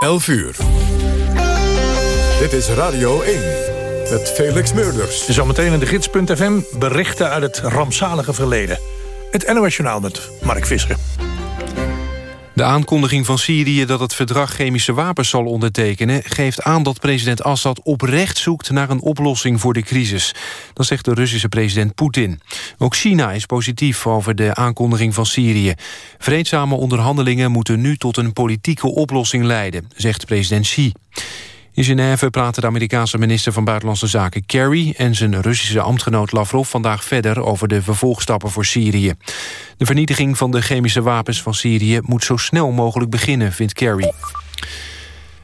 11 uur. Dit is Radio 1 met Felix Meurders. Zometeen in de gids.fm berichten uit het rampzalige verleden. Het NOS Journaal met Mark Visser. De aankondiging van Syrië dat het verdrag chemische wapens zal ondertekenen... geeft aan dat president Assad oprecht zoekt naar een oplossing voor de crisis. Dat zegt de Russische president Poetin. Ook China is positief over de aankondiging van Syrië. Vreedzame onderhandelingen moeten nu tot een politieke oplossing leiden... zegt president Xi. In Genève praten de Amerikaanse minister van Buitenlandse Zaken Kerry... en zijn Russische ambtgenoot Lavrov vandaag verder over de vervolgstappen voor Syrië. De vernietiging van de chemische wapens van Syrië moet zo snel mogelijk beginnen, vindt Kerry.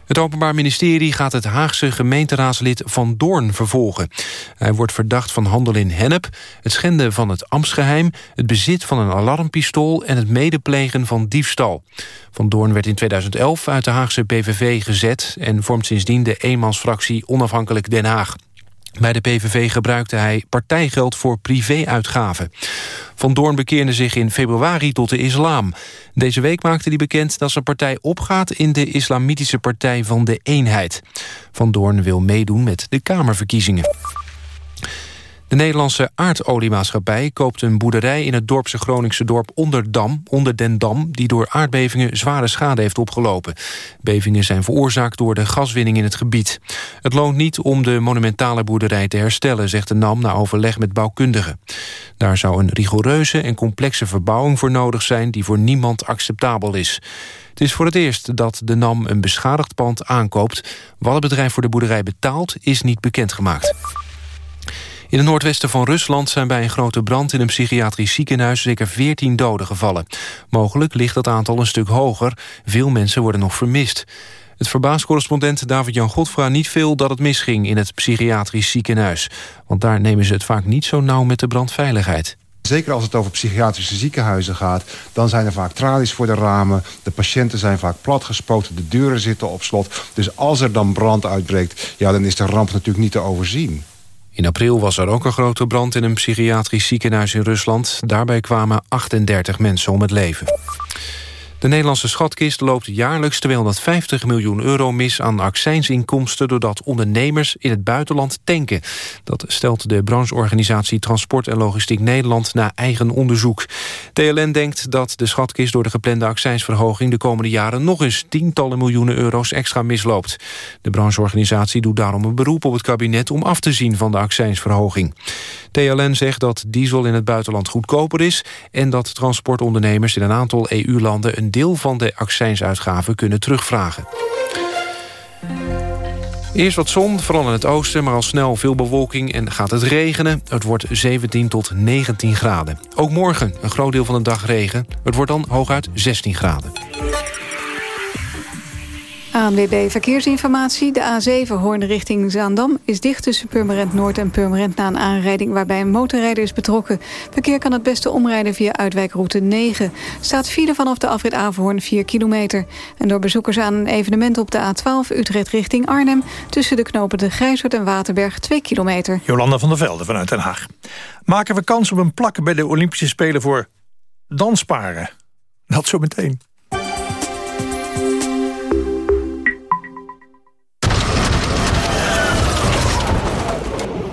Het Openbaar Ministerie gaat het Haagse gemeenteraadslid Van Doorn vervolgen. Hij wordt verdacht van handel in hennep, het schenden van het ambtsgeheim... het bezit van een alarmpistool en het medeplegen van diefstal. Van Doorn werd in 2011 uit de Haagse PVV gezet... en vormt sindsdien de eenmansfractie Onafhankelijk Den Haag. Bij de PVV gebruikte hij partijgeld voor privéuitgaven. Van Doorn bekeerde zich in februari tot de islam. Deze week maakte hij bekend dat zijn partij opgaat... in de Islamitische Partij van de Eenheid. Van Doorn wil meedoen met de Kamerverkiezingen. De Nederlandse aardoliemaatschappij koopt een boerderij... in het dorpse Groningse dorp Onderdam, onder den Dam... die door aardbevingen zware schade heeft opgelopen. Bevingen zijn veroorzaakt door de gaswinning in het gebied. Het loont niet om de monumentale boerderij te herstellen... zegt de NAM na overleg met bouwkundigen. Daar zou een rigoureuze en complexe verbouwing voor nodig zijn... die voor niemand acceptabel is. Het is voor het eerst dat de NAM een beschadigd pand aankoopt. Wat het bedrijf voor de boerderij betaalt, is niet bekendgemaakt. In het noordwesten van Rusland zijn bij een grote brand in een psychiatrisch ziekenhuis zeker 14 doden gevallen. Mogelijk ligt dat aantal een stuk hoger. Veel mensen worden nog vermist. Het verbaast correspondent David-Jan Godfra niet veel dat het misging in het psychiatrisch ziekenhuis. Want daar nemen ze het vaak niet zo nauw met de brandveiligheid. Zeker als het over psychiatrische ziekenhuizen gaat... dan zijn er vaak tralies voor de ramen. De patiënten zijn vaak platgespoten. De deuren zitten op slot. Dus als er dan brand uitbreekt... ja, dan is de ramp natuurlijk niet te overzien. In april was er ook een grote brand in een psychiatrisch ziekenhuis in Rusland. Daarbij kwamen 38 mensen om het leven. De Nederlandse schatkist loopt jaarlijks 250 miljoen euro mis aan accijnsinkomsten doordat ondernemers in het buitenland tanken. Dat stelt de brancheorganisatie Transport en Logistiek Nederland na eigen onderzoek. TLN denkt dat de schatkist door de geplande accijnsverhoging de komende jaren nog eens tientallen miljoenen euro's extra misloopt. De brancheorganisatie doet daarom een beroep op het kabinet om af te zien van de accijnsverhoging. TLN zegt dat diesel in het buitenland goedkoper is en dat transportondernemers in een aantal EU-landen een deel van de accijnsuitgaven kunnen terugvragen. Eerst wat zon, vooral in het oosten, maar al snel veel bewolking en gaat het regenen. Het wordt 17 tot 19 graden. Ook morgen een groot deel van de dag regen. Het wordt dan hooguit 16 graden. ANWB Verkeersinformatie. De A7 Hoorn richting Zaandam is dicht tussen Purmerend Noord en Purmerend... na een aanrijding waarbij een motorrijder is betrokken. Verkeer kan het beste omrijden via uitwijkroute 9. Staat file vanaf de afrit Averhoorn 4 kilometer. En door bezoekers aan een evenement op de A12 Utrecht richting Arnhem... tussen de knopen de Grijshoort en Waterberg 2 kilometer. Jolanda van der Velde vanuit Den Haag. Maken we kans op een plak bij de Olympische Spelen voor dansparen? Dat zo meteen.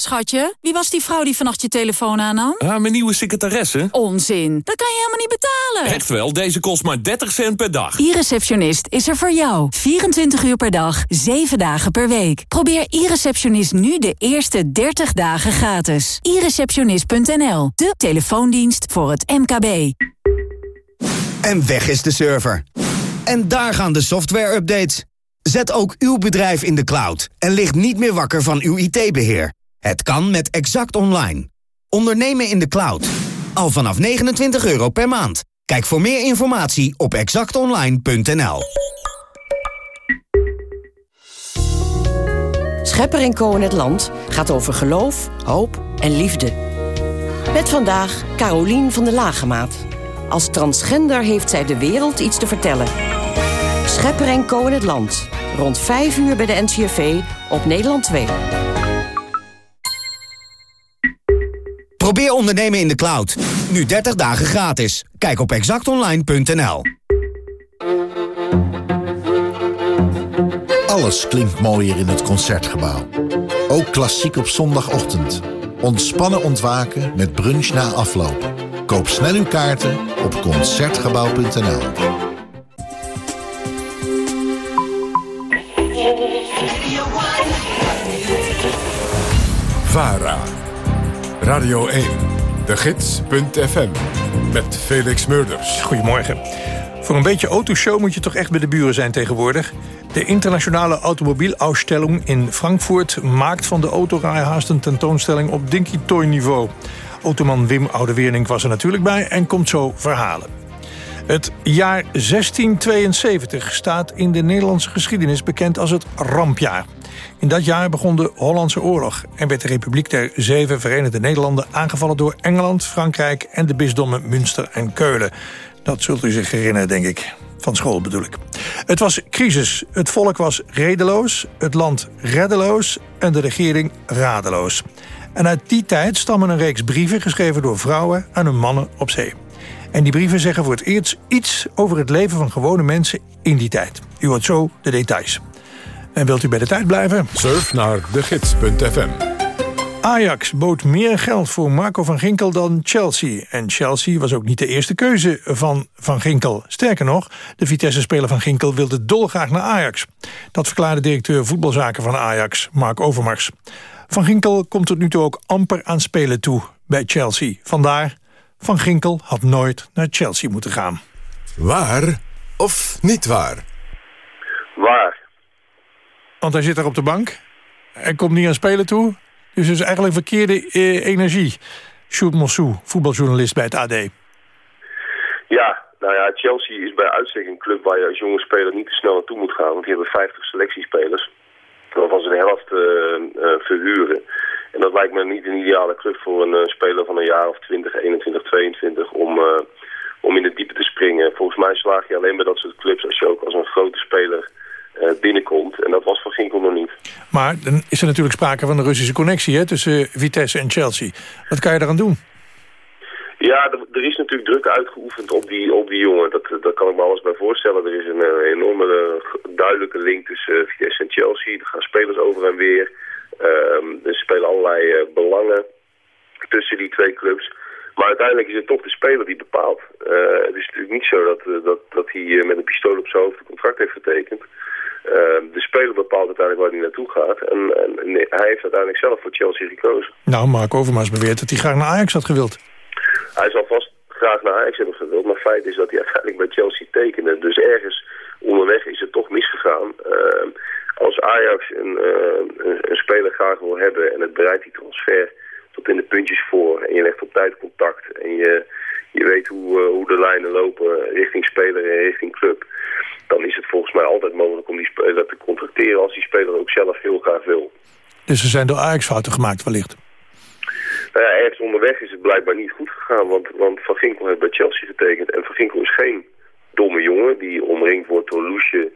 Schatje, wie was die vrouw die vannacht je telefoon aannam? Ah, mijn nieuwe secretaresse. Onzin, dat kan je helemaal niet betalen. Echt wel, deze kost maar 30 cent per dag. E-receptionist is er voor jou. 24 uur per dag, 7 dagen per week. Probeer e-receptionist nu de eerste 30 dagen gratis. e-receptionist.nl, de telefoondienst voor het MKB. En weg is de server. En daar gaan de software-updates. Zet ook uw bedrijf in de cloud en ligt niet meer wakker van uw IT-beheer. Het kan met Exact Online. Ondernemen in de cloud. Al vanaf 29 euro per maand. Kijk voor meer informatie op exactonline.nl. Schepper Co in het Land gaat over geloof, hoop en liefde. Met vandaag Carolien van de Lagemaat. Als transgender heeft zij de wereld iets te vertellen. Schepper Co in het Land. Rond 5 uur bij de NCRV op Nederland 2. Probeer ondernemen in de cloud. Nu 30 dagen gratis. Kijk op exactonline.nl. Alles klinkt mooier in het Concertgebouw. Ook klassiek op zondagochtend. Ontspannen ontwaken met brunch na afloop. Koop snel uw kaarten op Concertgebouw.nl. VARA. Radio 1. De Gids.fm. Met Felix Murders. Goedemorgen. Voor een beetje autoshow moet je toch echt bij de buren zijn tegenwoordig. De internationale automobielausstelling in Frankfurt... maakt van de autorij haast een tentoonstelling op Dinky Toy niveau. Automan Wim Oudeweernink was er natuurlijk bij en komt zo verhalen. Het jaar 1672 staat in de Nederlandse geschiedenis bekend als het rampjaar. In dat jaar begon de Hollandse oorlog en werd de Republiek der Zeven Verenigde Nederlanden aangevallen door Engeland, Frankrijk en de bisdommen Münster en Keulen. Dat zult u zich herinneren, denk ik. Van school bedoel ik. Het was crisis. Het volk was redeloos, het land reddeloos en de regering radeloos. En uit die tijd stammen een reeks brieven geschreven door vrouwen aan hun mannen op zee. En die brieven zeggen voor het eerst iets over het leven van gewone mensen in die tijd. U hoort zo de details. En wilt u bij de tijd blijven? Surf naar degids.fm. Ajax bood meer geld voor Marco van Ginkel dan Chelsea. En Chelsea was ook niet de eerste keuze van Van Ginkel. Sterker nog, de Vitesse-speler van Ginkel wilde dolgraag naar Ajax. Dat verklaarde directeur voetbalzaken van Ajax, Mark Overmars. Van Ginkel komt tot nu toe ook amper aan spelen toe bij Chelsea. Vandaar, Van Ginkel had nooit naar Chelsea moeten gaan. Waar of niet waar? Waar. Want hij zit daar op de bank. Hij komt niet aan spelen toe. Dus het is eigenlijk verkeerde eh, energie. Sjoerd Mossou, voetbaljournalist bij het AD. Ja, nou ja, Chelsea is bij uitstek een club waar je als jonge speler niet te snel naartoe moet gaan. Want die hebben 50 selectiespelers. Waarvan ze de helft uh, uh, verhuren. En dat lijkt me niet een ideale club voor een uh, speler van een jaar of 20, 21, 22 om, om in het diepe te springen. Volgens mij slaag je alleen bij dat soort clubs als je ook als een grote speler binnenkomt. En dat was van Ginkel nog niet. Maar dan is er natuurlijk sprake van een Russische connectie hè, tussen Vitesse en Chelsea. Wat kan je daaraan doen? Ja, er, is natuurlijk druk uitgeoefend op die, op die jongen. Dat, dat kan ik me alles bij voorstellen. Er is een, een enorme duidelijke link tussen Vitesse en Chelsea. Er gaan spelers over en weer. Um, er spelen allerlei uh, belangen tussen die twee clubs. Maar uiteindelijk is het toch de speler die bepaalt. Uh, het is natuurlijk niet zo dat, dat, dat hij met een pistool op zijn hoofd een contract heeft getekend. Uh, de speler bepaalt uiteindelijk waar hij naartoe gaat. En, en nee, hij heeft uiteindelijk zelf voor Chelsea gekozen. Nou, Mark Overmars beweert dat hij graag naar Ajax had gewild. Hij zal vast graag naar Ajax hebben gewild. Maar feit is dat hij uiteindelijk bij Chelsea tekende. Dus ergens onderweg is het toch misgegaan. Uh, als Ajax een, uh, een, een, speler graag wil hebben en het bereidt die transfer tot in de puntjes voor. En je legt op tijd contact. En je, je weet hoe, uh, hoe de lijnen lopen richting speler en richting club. Dan is het volgens mij altijd mogelijk om die speler te contracteren als die speler ook zelf heel graag wil. Dus er zijn door Ajax fouten gemaakt wellicht? Nou ja, ergens onderweg is het blijkbaar niet goed gegaan, want, want Van Ginkel heeft bij Chelsea getekend. En Van Ginkel is geen domme jongen die omringd wordt door loesje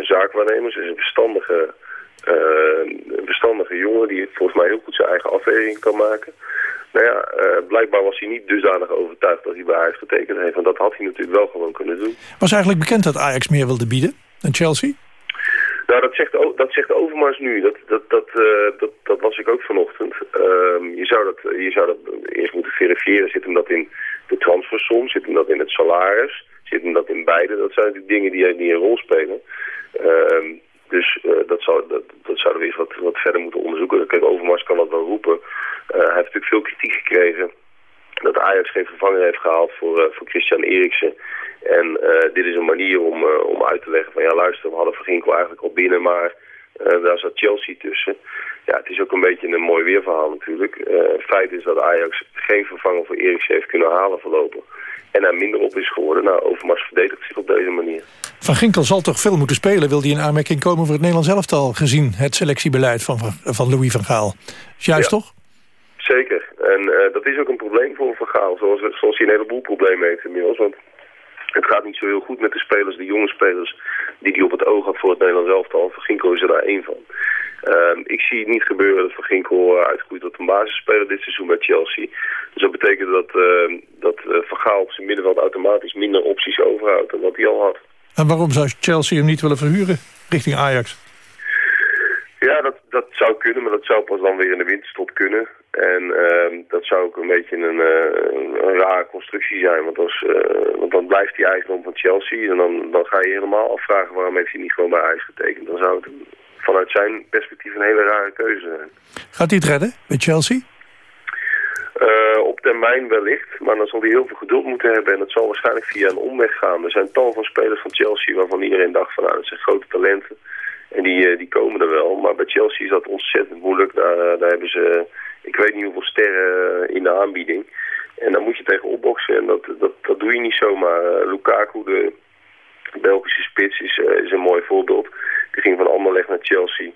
zaakwaarnemers. Het is een verstandige, uh, een verstandige jongen die volgens mij heel goed zijn eigen afweging kan maken. Nou ja, uh, blijkbaar was hij niet dusdanig overtuigd dat hij bij Ajax getekend heeft. Want dat had hij natuurlijk wel gewoon kunnen doen. Was eigenlijk bekend dat Ajax meer wilde bieden dan Chelsea? Nou, dat zegt, dat zegt Overmars nu. Dat, dat, dat, uh, dat, dat las ik ook vanochtend. Uh, je, zou dat, je zou dat eerst moeten verifiëren. Zit hem dat in de transfersom? Zit hem dat in het salaris? Zit hem dat in beide? Dat zijn natuurlijk dingen die, die een rol spelen. Uh, dus uh, dat, zou, dat, dat zouden we eens wat, wat verder moeten onderzoeken. Kijk, Overmars kan dat wel roepen. hij heeft natuurlijk veel kritiek gekregen dat Ajax geen vervanger heeft gehaald voor, voor Christian Eriksen. En dit is een manier om, om uit te leggen van ja luister, we hadden Verginkel eigenlijk al binnen, maar uh, daar zat Chelsea tussen. Ja, het is ook een beetje een mooi weerverhaal natuurlijk. feit is dat Ajax geen vervanger voor Eriksen heeft kunnen halen voorlopig. En hij minder op is geworden. Nou, Overmars verdedigt zich op deze manier. Van Ginkel zal toch veel moeten spelen? Wil hij in aanmerking komen voor het Nederlands elftal... gezien het selectiebeleid van, van Louis van Gaal? Is juist ja. toch? Zeker. En dat is ook een probleem voor Van Gaal, zoals, zoals hij een heleboel problemen heeft inmiddels. Want het gaat niet zo heel goed met de spelers, de jonge spelers die hij op het oog had voor het Nederlands elftal. Van Ginkel is er daar één van. Ehm, ik zie het niet gebeuren dat Van Ginkel uh, uitgroeit tot een basisspeler dit seizoen bij Chelsea. Dus dat betekent dat, uh, dat uh, Van Gaal op zijn middenveld automatisch minder opties overhoudt dan wat hij al had. En waarom zou Chelsea hem niet willen verhuren richting Ajax? Ja, dat, dat zou kunnen, maar dat zou pas dan weer in de winterstop kunnen. En uh, dat zou ook een beetje een, uh, een rare constructie zijn. Want, als, uh, want dan blijft hij eigendom van Chelsea. En dan, dan ga je helemaal afvragen waarom heeft hij niet gewoon bij Ajax getekend. Dan zou het vanuit zijn perspectief een hele rare keuze zijn. Gaat hij het redden bij Chelsea? Uh, op termijn wellicht, maar dan zal hij heel veel geduld moeten hebben en dat zal waarschijnlijk via een omweg gaan. Er zijn tal van spelers van Chelsea waarvan iedereen dacht van nou, dat zijn grote talenten. En die, die komen er wel, maar bij Chelsea is dat ontzettend moeilijk. Daar, daar hebben ze, ik weet niet hoeveel sterren in de aanbieding. En dan moet je tegen opboksen en dat, dat, dat doe je niet zomaar. Lukaku, de Belgische spits, is, is een mooi voorbeeld. Die ging van Anderlecht naar Chelsea.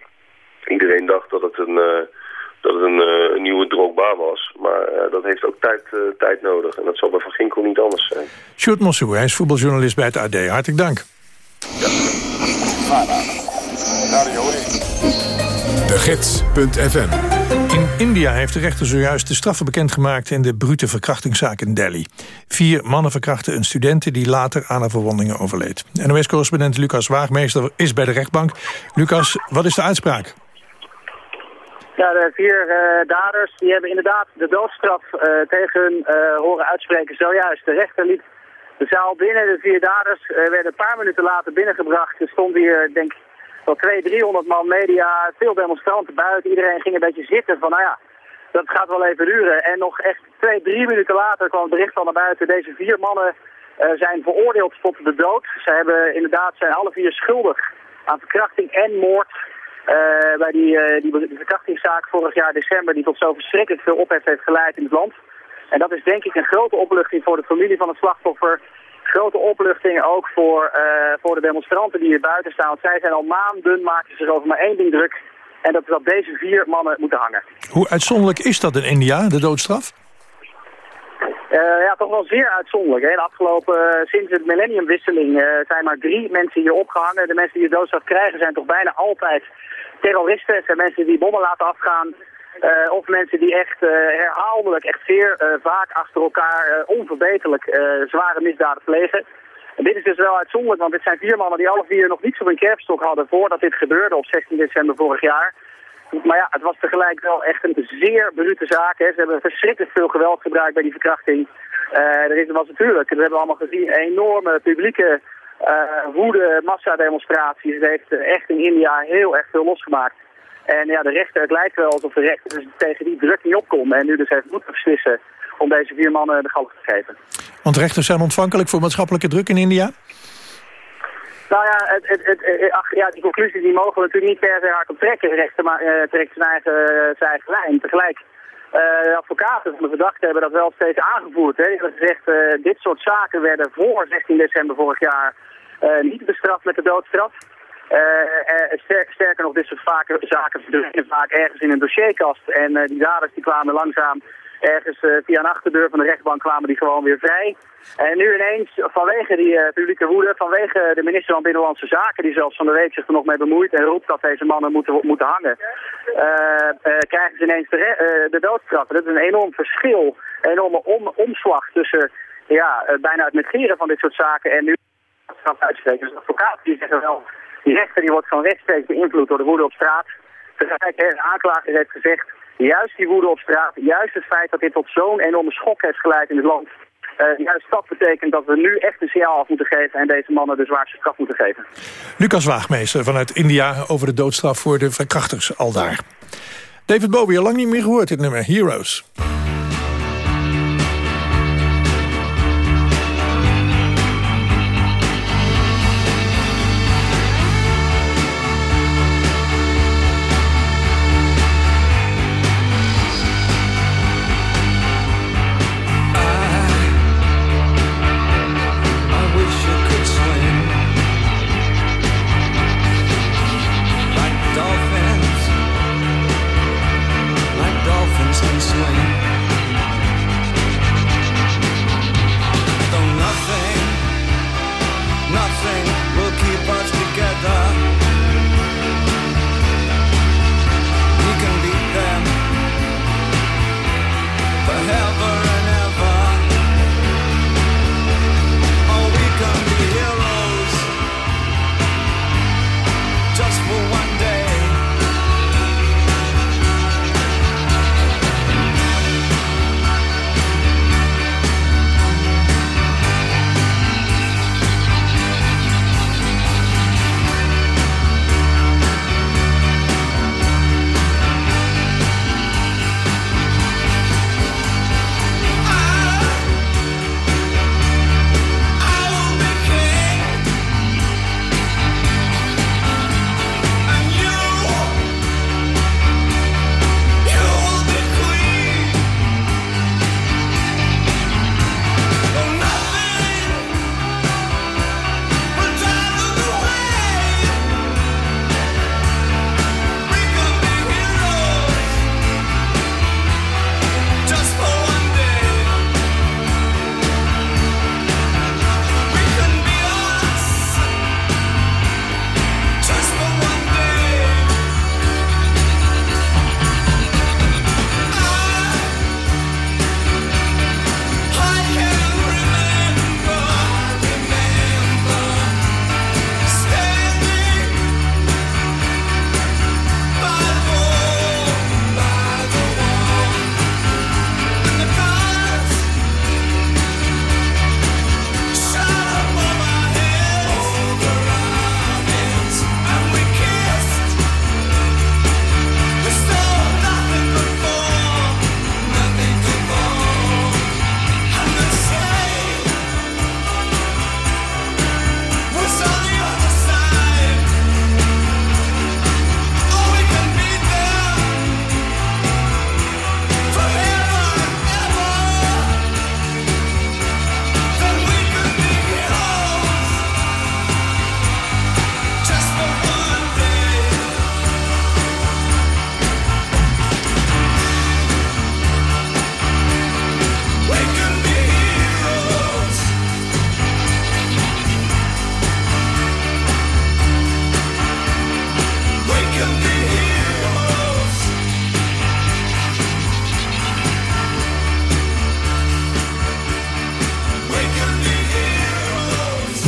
Iedereen dacht dat het een, uh, dat het een, uh, een nieuwe Drogba was. Maar uh, dat heeft ook tijd, tijd nodig. En dat zal bij Van Ginkel niet anders zijn. Sjoerd Mossou, hij is voetbaljournalist bij het AD. Hartelijk dank. Ja. De Gids.fm India heeft de rechter zojuist de straffen bekendgemaakt... in de brute verkrachtingszaak in Delhi. Vier mannen verkrachten een student die later aan haar verwondingen overleed. NOS-correspondent Lucas Waagmeester is bij de rechtbank. Lucas, wat is de uitspraak? Ja, de vier uh, daders die hebben inderdaad de doodstraf uh, tegen hun uh, horen uitspreken. Zojuist, de rechter liet de zaal binnen. De vier daders werden een paar minuten later binnengebracht. Er stond hier, denk ik, wel 200, 300 man media, veel demonstranten buiten. Iedereen ging een beetje zitten van, nou ja, dat gaat wel even duren. En nog echt twee, drie minuten later kwam het bericht al naar buiten. Deze vier mannen uh, zijn veroordeeld tot de dood. Ze hebben inderdaad, zijn alle vier schuldig aan verkrachting en moord. Uh, bij die, uh, die verkrachtingszaak vorig jaar december die tot zo verschrikkelijk veel ophef heeft geleid in het land. En dat is denk ik een grote opluchting voor de familie van het slachtoffer grote opluchting ook voor, uh, voor de demonstranten die hier buiten staan. Want zij zijn al maanden, maken zich over maar één ding druk. En dat is dat deze vier mannen moeten hangen. Hoe uitzonderlijk is dat in India, de doodstraf? Uh, ja, toch wel zeer uitzonderlijk. Hè. De afgelopen, uh, sinds de millenniumwisseling zijn maar drie mensen hier opgehangen. De mensen die de doodstraf krijgen zijn toch bijna altijd terroristen. Zijn mensen die bommen laten afgaan. Uh, of mensen die echt uh, herhaaldelijk, echt zeer uh, vaak achter elkaar onverbeterlijk zware misdaden plegen. En dit is dus wel uitzonderlijk, want dit zijn vier mannen die alle vier nog niet zo een kerfstok hadden voordat dit gebeurde op 16 december vorig jaar. Maar ja, het was tegelijk wel echt een zeer brute zaak. Hè. Ze hebben verschrikkelijk veel geweld gebruikt bij die verkrachting. er is, was natuurlijk, dat hebben we allemaal gezien, een enorme publieke woede, massademonstraties. Het heeft echt in India heel erg veel losgemaakt. En ja, de rechter, het lijkt wel alsof de rechter dus tegen die druk niet opkomt. En nu dus heeft moeten beslissen om deze vier mannen de galg te geven. Want rechters zijn ontvankelijk voor maatschappelijke druk in India? Nou ja, het, het, het, ach, ja, die conclusies die mogen we natuurlijk niet per se hard op trekken. Rechter maar, uh, trekt zijn eigen, zijn eigen lijn. Tegelijk, uh, de advocaten van de verdachte hebben dat wel steeds aangevoerd. Hè. Die hebben gezegd, uh, dit soort zaken werden voor 16 december vorig jaar niet bestraft met de doodstraf. Uh, sterk, sterker nog, dit soort vaker, zaken verdwijnen vaak ergens in een dossierkast. En uh, die daders die kwamen langzaam ergens via een achterdeur van de rechtbank kwamen die gewoon weer vrij. En nu ineens, vanwege die publieke woede, vanwege de minister van Binnenlandse Zaken, die zelfs van de week zich er nog mee bemoeit en roept dat deze mannen moeten, moeten hangen, krijgen ze ineens de, doodstraf. Dat is een enorm verschil, een enorme om, omslag tussen ja, bijna het negeren van dit soort zaken en nu straf uitspreken. Dus advocaten die zeggen wel, die rechter die wordt van rechtstreeks beïnvloed door de woede op straat. Tegelijkertijd, de aanklager heeft gezegd, juist die woede op straat, juist het feit dat dit tot zo'n enorme schok heeft geleid in het land, uh, juist dat betekent dat we nu echt een signaal af moeten geven en deze mannen de zwaarste straf moeten geven. Lucas Waagmeester vanuit India over de doodstraf voor de verkrachters al daar. David Bowie, al lang niet meer gehoord dit nummer, Heroes.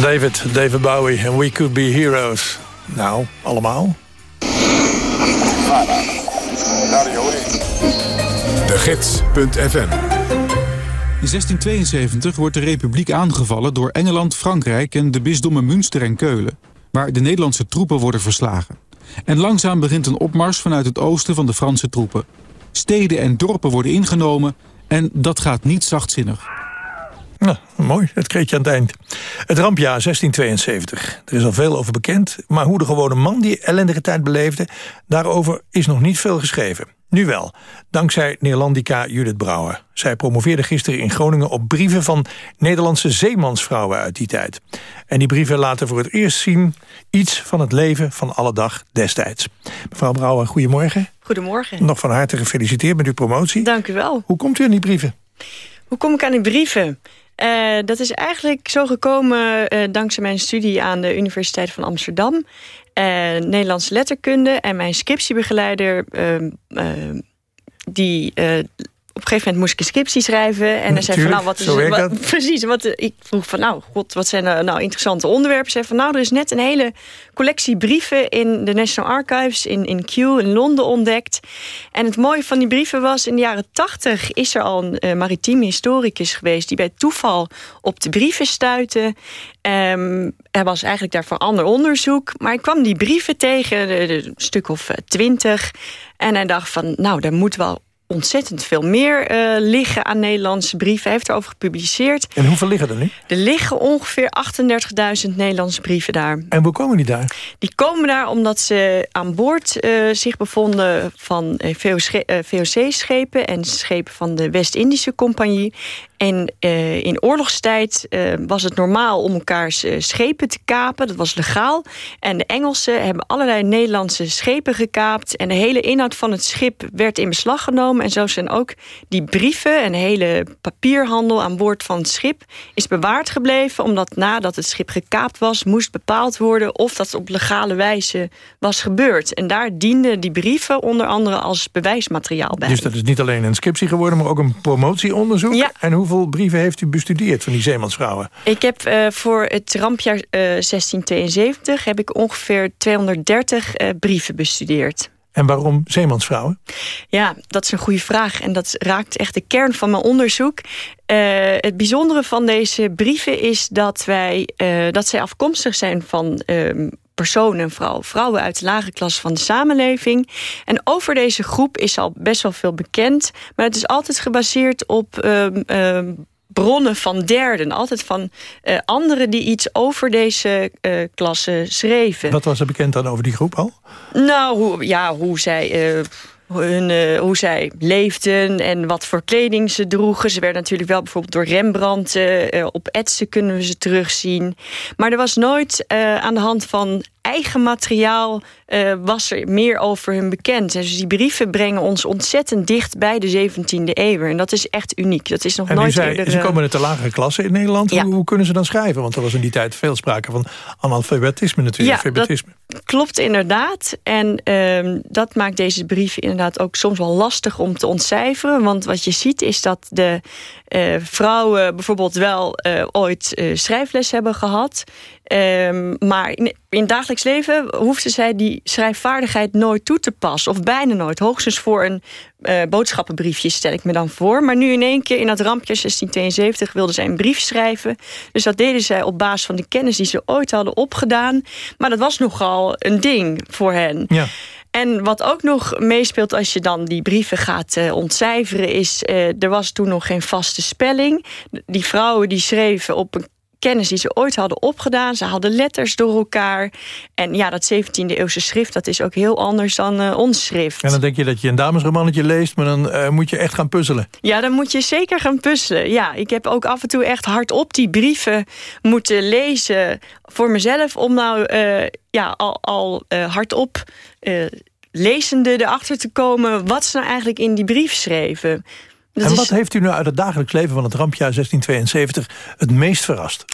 David, David Bowie en We Could Be Heroes. Nou, allemaal. De Gids.fm in 1672 wordt de republiek aangevallen door Engeland, Frankrijk en de bisdommen Münster en Keulen, waar de Nederlandse troepen worden verslagen. En langzaam begint een opmars vanuit het oosten van de Franse troepen. Steden en dorpen worden ingenomen en dat gaat niet zachtzinnig. Nou, mooi, het kreetje aan het eind. Het rampjaar 1672. Er is al veel over bekend, maar hoe de gewone man die ellendige tijd beleefde... daarover is nog niet veel geschreven. Nu wel, dankzij Neerlandica Judith Brouwer. Zij promoveerde gisteren in Groningen op brieven van Nederlandse zeemansvrouwen uit die tijd. En die brieven laten voor het eerst zien iets van het leven van alle dag destijds. Mevrouw Brouwer, goedemorgen. Goedemorgen. Nog van harte gefeliciteerd met uw promotie. Dank u wel. Hoe komt u aan die brieven? Hoe kom ik aan die brieven? Uh, dat is eigenlijk zo gekomen uh, dankzij mijn studie aan de Universiteit van Amsterdam. Uh, Nederlandse letterkunde en mijn scriptiebegeleider... die op een gegeven moment moest ik een scriptie schrijven. En dan zei van, nou, wat is wat, Precies, wat, ik vroeg van, nou, god, wat zijn er nou interessante onderwerpen? Zei van, nou, er is net een hele collectie brieven in de National Archives in, in Kew in Londen ontdekt. En het mooie van die brieven was, in de jaren tachtig is er al een uh, maritieme historicus geweest... die bij toeval op de brieven stuitte. Um, er was eigenlijk daarvoor ander onderzoek. Maar ik kwam die brieven tegen, een stuk of eh, twintig... En hij dacht van, nou, daar moet wel ontzettend veel meer uh, liggen aan Nederlandse brieven. Hij heeft erover gepubliceerd. En hoeveel liggen er nu? Er liggen ongeveer 38.000 Nederlandse brieven daar. En hoe komen die daar? Die komen daar omdat ze aan boord uh, zich bevonden van uh, VOC-schepen... en schepen van de West-Indische Compagnie. En uh, in oorlogstijd uh, was het normaal om elkaars uh, schepen te kapen. Dat was legaal. En de Engelsen hebben allerlei Nederlandse schepen gekaapt. En de hele inhoud van het schip werd in beslag genomen. En zo zijn ook die brieven en de hele papierhandel aan boord van het schip... is bewaard gebleven, omdat nadat het schip gekaapt was... moest bepaald worden of dat op legale wijze was gebeurd. En daar dienden die brieven onder andere als bewijsmateriaal bij. Dus dat is niet alleen een scriptie geworden, maar ook een promotieonderzoek? Ja. En hoe hoeveel brieven heeft u bestudeerd van die zeemansvrouwen? Ik heb uh, voor het rampjaar uh, 1672 heb ik ongeveer 230 uh, brieven bestudeerd. En waarom zeemansvrouwen? Ja, dat is een goede vraag. En dat raakt echt de kern van mijn onderzoek. Uh, het bijzondere van deze brieven is dat, wij, uh, dat zij afkomstig zijn van uh, personen, vooral vrouwen uit de lage klasse van de samenleving. En over deze groep is al best wel veel bekend. Maar het is altijd gebaseerd op uh, uh, bronnen van derden. Altijd van uh, anderen die iets over deze uh, klasse schreven. Wat was er bekend dan over die groep al? Nou, hoe, ja, hoe zij... Uh, hun, uh, hoe zij leefden en wat voor kleding ze droegen. Ze werden natuurlijk wel bijvoorbeeld door Rembrandt uh, op etsen kunnen we ze terugzien. Maar er was nooit uh, aan de hand van eigen materiaal was er meer over hun bekend. Dus die brieven brengen ons ontzettend dicht bij de 17e eeuw. En dat is echt uniek. Dat is nog en nooit zei, eerder... Ze komen uit de lagere klasse in Nederland. Ja. Hoe, hoe, kunnen ze dan schrijven? Want er was in die tijd veel sprake van analfabetisme natuurlijk. Ja, dat klopt inderdaad. En uh, dat maakt deze brieven inderdaad ook soms wel lastig om te ontcijferen. Want wat je ziet is dat de uh, vrouwen bijvoorbeeld wel uh, ooit uh, schrijfles hebben gehad. Um, maar in, in het dagelijks leven hoefden zij die schrijfvaardigheid nooit toe te passen. Of bijna nooit. Hoogstens voor een boodschappenbriefje stel ik me dan voor. Maar nu in één keer in dat rampje 1672 wilden zij een brief schrijven. Dus dat deden zij op basis van de kennis die ze ooit hadden opgedaan. Maar dat was nogal een ding voor hen. Ja. En wat ook nog meespeelt als je dan die brieven gaat uh, ontcijferen... is, uh, er was toen nog geen vaste spelling. Die vrouwen die schreven op een kennis die ze ooit hadden opgedaan. Ze hadden letters door elkaar. En ja, dat 17e eeuwse schrift, dat is ook heel anders dan uh, ons schrift. En dan denk je dat je een damesromannetje leest... maar dan uh, moet je echt gaan puzzelen. Ja, dan moet je zeker gaan puzzelen. Ja, ik heb ook af en toe echt hardop die brieven moeten lezen... voor mezelf, om nou uh, ja, al, al hardop lezende erachter te komen... wat ze nou eigenlijk in die brief schreven... Dat en wat is... heeft u nu uit het dagelijks leven van het rampjaar 1672 het meest verrast?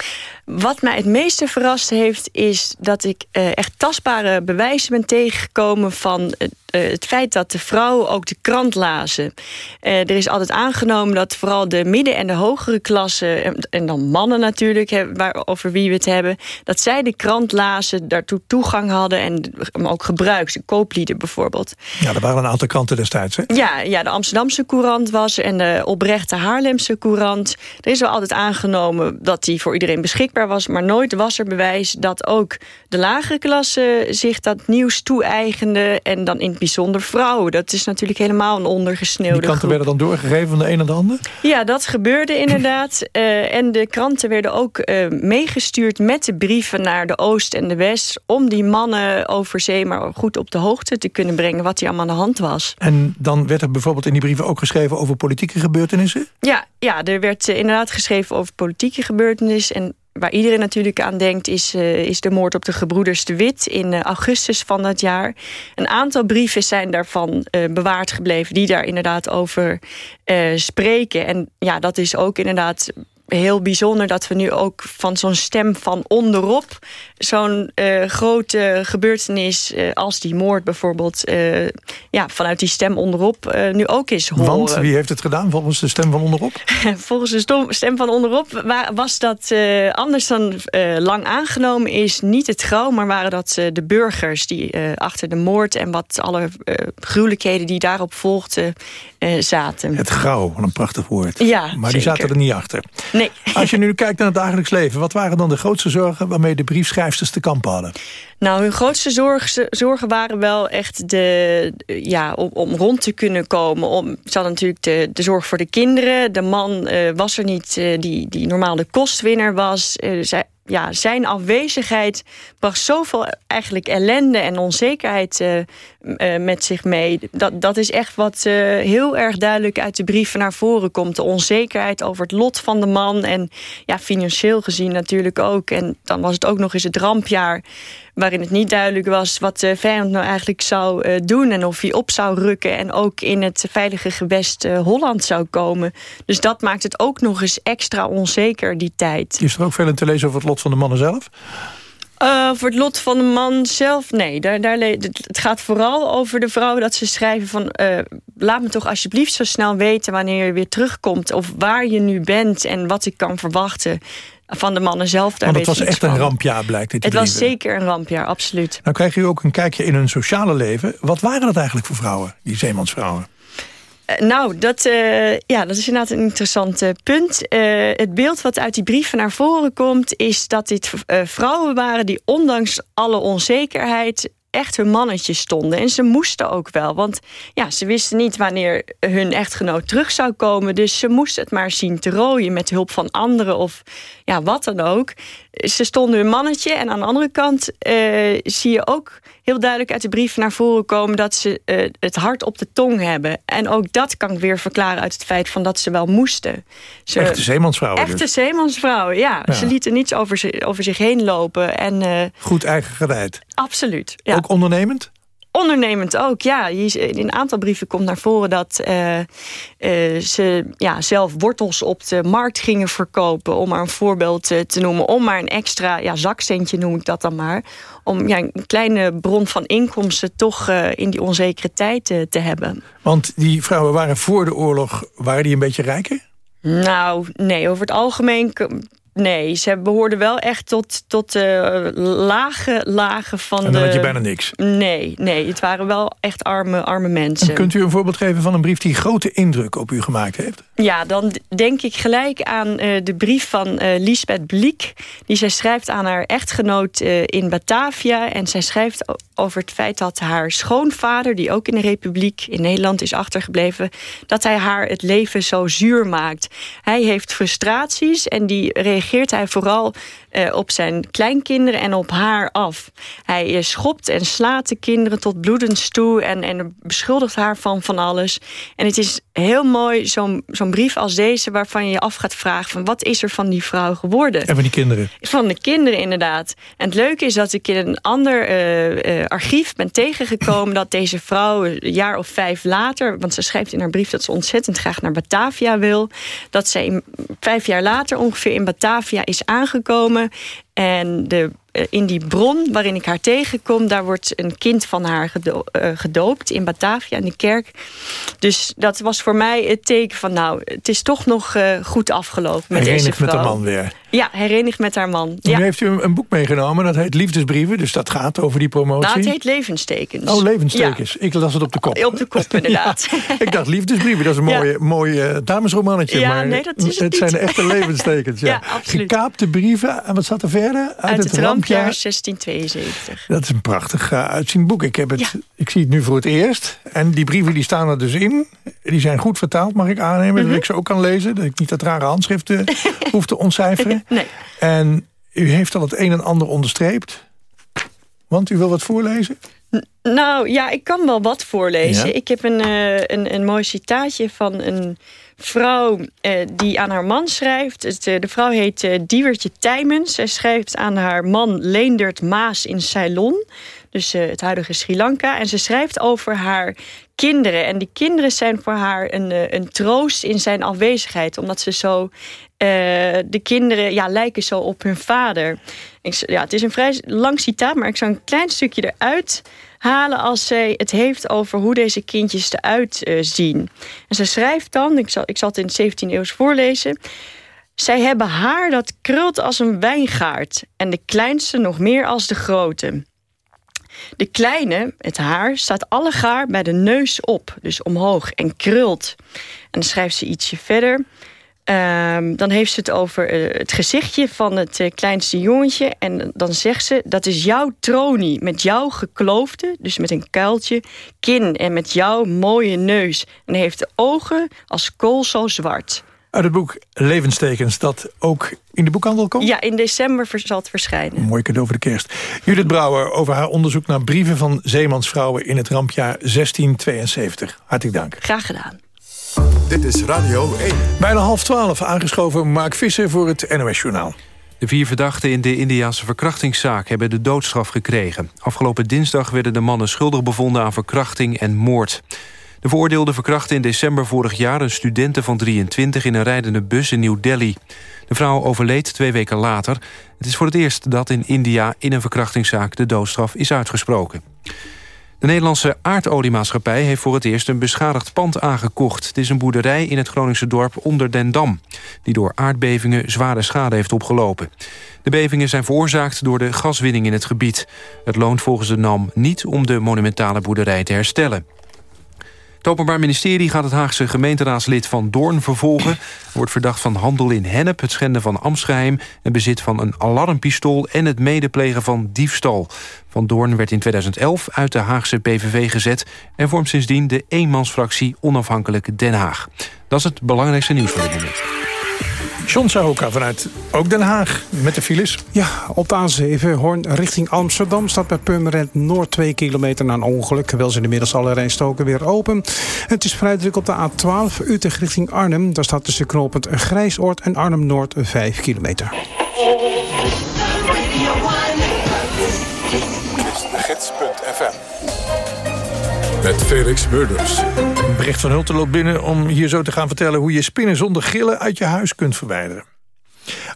Wat mij het meeste verrast heeft, is dat ik uh, echt tastbare bewijzen ben tegengekomen van eh, het feit dat de vrouwen ook de krant lazen. Eh, er is altijd aangenomen dat vooral de midden- en de hogere klassen... En, dan mannen natuurlijk, over wie we het hebben... dat zij de krant lazen, daartoe toegang hadden... en hem ook gebruikten, kooplieden bijvoorbeeld. Ja, er waren een aantal kranten destijds, hè? Ja, ja de Amsterdamse Courant was en de oprechte Haarlemse Courant. Er is wel altijd aangenomen dat die voor iedereen beschikbaar was... maar nooit was er bewijs dat ook de lagere klasse zich dat nieuws toe-eigende... en dan in het bijzonder vrouwen. Dat is natuurlijk helemaal een ondergesneeuwde Die kranten werden dan doorgegeven van de een naar de ander? Ja, dat gebeurde inderdaad. Uh, en de kranten werden ook uh, meegestuurd met de brieven naar de Oost en de West... om die mannen over zee maar goed op de hoogte te kunnen brengen... wat hier allemaal aan de hand was. En dan werd er bijvoorbeeld in die brieven ook geschreven over politieke gebeurtenissen? Ja, ja er werd uh, inderdaad geschreven over politieke gebeurtenissen... en waar iedereen natuurlijk aan denkt... is, uh, is de moord op de gebroeders de Wit in uh, augustus van dat jaar. Een aantal brieven zijn daarvan uh, bewaard gebleven... die daar inderdaad over spreken. En ja, dat is ook inderdaad heel bijzonder dat we nu ook van zo'n stem van onderop... zo'n uh, grote gebeurtenis uh, als die moord bijvoorbeeld... Uh, ja, vanuit die stem onderop nu ook is horen. Want wie heeft het gedaan volgens de stem van onderop? volgens de stem van onderop was dat anders dan lang aangenomen is... niet het grauw, maar waren dat de burgers die achter de moord... en wat alle gruwelijkheden die daarop volgden zaten. Het grauw, wat een prachtig woord. Ja, maar zeker. die zaten er niet achter. Nee. Als je nu kijkt naar het dagelijks leven... wat waren dan de grootste zorgen waarmee de briefschrijfsters te kampen hadden? Nou, hun grootste zorgen, zorgen waren wel echt de, ja, om, om, rond te kunnen komen. Om, ze hadden natuurlijk de, de zorg voor de kinderen. De man uh, was er niet uh, die, die normaal de kostwinner was. Uh, zij, ja, zijn afwezigheid bracht zoveel eigenlijk ellende en onzekerheid uh, met zich mee. Dat, dat is echt wat uh, heel erg duidelijk uit de brieven naar voren komt. De onzekerheid over het lot van de man en ja, financieel gezien natuurlijk ook. En dan was het ook nog eens het rampjaar waarin het niet duidelijk was wat de vijand nou eigenlijk zou doen... en of hij op zou rukken en ook in het veilige gewest Holland zou komen. Dus dat maakt het ook nog eens extra onzeker, die tijd. Is er ook veel in te lezen over het lot van de mannen zelf? Uh, voor het lot van de man zelf, nee. Daar, daar, het gaat vooral over de vrouw dat ze schrijven van... Uh, laat me toch alsjeblieft zo snel weten wanneer je weer terugkomt... of waar je nu bent en wat ik kan verwachten van de mannen zelf. Daar Want het was echt van. een rampjaar, blijkt dit Het was zeker een rampjaar, absoluut. Nou krijg je ook een kijkje in hun sociale leven. Wat waren dat eigenlijk voor vrouwen, die zeemansvrouwen? Uh, nou, dat, uh, ja, dat is inderdaad een interessant uh, punt. het beeld wat uit die brieven naar voren komt... is dat dit vrouwen waren die ondanks alle onzekerheid echt hun mannetje stonden. En ze moesten ook wel, want ja, ze wisten niet wanneer hun echtgenoot terug zou komen. Dus ze moesten het maar zien te rooien met hulp van anderen of ja, wat dan ook. Ze stonden hun mannetje en aan de andere kant uh, zie je ook heel duidelijk uit de brief naar voren komen dat ze uh, het hart op de tong hebben. En ook dat kan ik weer verklaren uit het feit van dat ze wel moesten. Ze, echte zeemansvrouwen Echte dus. zeemansvrouwen, ja. ja. Ze lieten niets over, zich, over zich heen lopen. En, uh, Goed eigen gereid. Absoluut. Ja. Ook ondernemend? Ondernemend ook, ja. In een aantal brieven komt naar voren dat uh, uh, ze ja, zelf wortels op de markt gingen verkopen. Om maar een voorbeeld uh, te noemen. Om maar een extra ja, zakcentje noem ik dat dan maar. Om ja, een kleine bron van inkomsten toch in die onzekere tijd te hebben. Want die vrouwen waren voor de oorlog, waren die een beetje rijker? Nou, nee, over het algemeen Nee, ze behoorden wel echt tot, tot de lage lagen van en dan de... had je bijna niks? Nee, nee, het waren wel echt arme, arme mensen. En kunt u een voorbeeld geven van een brief die grote indruk op u gemaakt heeft? Ja, dan denk ik gelijk aan uh, de brief van uh, Lisbeth Bliek... die zij schrijft aan haar echtgenoot uh, in Batavia. En zij schrijft over het feit dat haar schoonvader... die ook in de Republiek in Nederland is achtergebleven... dat hij haar het leven zo zuur maakt. Hij heeft frustraties en die reageert hij vooral uh, op zijn kleinkinderen en op haar af. Hij schopt en slaat de kinderen tot bloedens toe en, en beschuldigt haar van van alles. En het is heel mooi, zo'n zo'n brief als deze... waarvan je je af gaat vragen van wat is er van die vrouw geworden? En van die kinderen? Van de kinderen, inderdaad. En het leuke is dat ik in een ander uh, archief ben tegengekomen... dat deze vrouw een jaar of vijf later... want ze schrijft in haar brief dat ze ontzettend graag naar Batavia wil... dat zij vijf jaar later ongeveer in Batavia is aangekomen... En de in die bron waarin ik haar tegenkom... daar wordt een kind van haar eh, gedoopt in Batavia, in de kerk. Dus dat was voor mij het teken van... nou, het is toch nog goed afgelopen met deze vrouw. met haar man weer. Ja, herenigd met haar man. Nu heeft u een boek meegenomen, dat heet Liefdesbrieven. Dus dat gaat over die promotie. Nou, het heet Levenstekens. Oh, Levenstekens. Ik las het op de kop. Op de kop, inderdaad. ik dacht Liefdesbrieven, dat is een mooie, mooie damesromannetje. Ja, maar nee, dat is het, het zijn echte levenstekens. Ja. absoluut. Gekaapte brieven. En wat zat er verder? Uit, het, rampjaar 1672. Dat is een prachtig uh, uitziend boek. Ik, heb het, ik zie het nu voor het eerst. En die brieven die staan er dus in. Die zijn goed vertaald, mag ik aannemen. Dat mhm. ik ze ook kan lezen. Dat ik niet dat rare handschrift uh, hoef te ontcijferen. nee. En u heeft al het een en ander onderstreept. Want u wil wat voorlezen? Nou ja, ik kan wel wat voorlezen. Ik heb een, uh, een, een mooi citaatje van een vrouw uh, die aan haar man schrijft. Het, uh, de vrouw heet Diewertje Tijmens. Zij schrijft aan haar man Leendert Maas in Ceylon. Dus het huidige Sri Lanka. En ze schrijft over haar kinderen. En die kinderen zijn voor haar een, een troost in zijn afwezigheid. Omdat ze zo de kinderen ja, lijken zo op hun vader. Ik, ja, het is een vrij lang citaat, maar ik zal een klein stukje eruit halen als zij het heeft over hoe deze kindjes eruit uh, zien. En ze schrijft dan, ik zal, ik zal het in het 17e eeuws voorlezen... Zij hebben haar dat krult als een wijngaard... en de kleinste nog meer als de grote. De kleine, het haar, staat allegaar bij de neus op, dus omhoog, en krult. En dan schrijft ze ietsje verder... Um, dan heeft ze het over uh, het gezichtje van het uh, kleinste jongetje. En dan zegt ze, dat is jouw tronie met jouw gekloofde, dus met een kuiltje, kin en met jouw mooie neus. En heeft de ogen als kool zo zwart. Uit het boek Levenstekens, dat ook in de boekhandel komt? Ja, in december zal het verschijnen. mooi cadeau voor de kerst. Judith Brouwer over haar onderzoek naar brieven van zeemansvrouwen... in het rampjaar 1672. Hartelijk dank. Graag gedaan. Dit is Radio 1. Bijna half twaalf aangeschoven Mark Visser voor het NOS-journaal. De vier verdachten in de Indiaanse verkrachtingszaak hebben de doodstraf gekregen. Afgelopen dinsdag werden de mannen schuldig bevonden aan verkrachting en moord. De veroordeelde verkrachtte in december vorig jaar een studente van 23 in een rijdende bus in New Delhi. De vrouw overleed twee weken later. Het is voor het eerst dat in India in een verkrachtingszaak de doodstraf is uitgesproken. De Nederlandse aardoliemaatschappij heeft voor het eerst een beschadigd pand aangekocht. Het is een boerderij in het Groningse dorp Onder den Dam... die door aardbevingen zware schade heeft opgelopen. De bevingen zijn veroorzaakt door de gaswinning in het gebied. Het loont volgens de NAM niet om de monumentale boerderij te herstellen. Het Openbaar Ministerie gaat het Haagse gemeenteraadslid Van Doorn vervolgen. Wordt verdacht van handel in hennep, het schenden van ambtsgeheim... en bezit van een alarmpistool en het medeplegen van diefstal. Van Doorn werd in 2011 uit de Haagse PVV gezet... en vormt sindsdien de eenmansfractie Onafhankelijk Den Haag. Dat is het belangrijkste nieuws van dit moment. John Sahoka vanuit ook Den Haag met de files. Ja, op de A7 Hoorn richting Amsterdam staat bij Purmerend Noord 2 kilometer na een ongeluk. Wel zijn inmiddels alle rijstoken weer open. Het is vrij druk op de A12 Utrecht richting Arnhem. Daar staat tussen knooppunt Grijsoord en Arnhem Noord 5 kilometer. Gids.fm met Felix Murders. Bericht van Hulten loopt binnen om hier zo te gaan vertellen... hoe je spinnen zonder gillen uit je huis kunt verwijderen.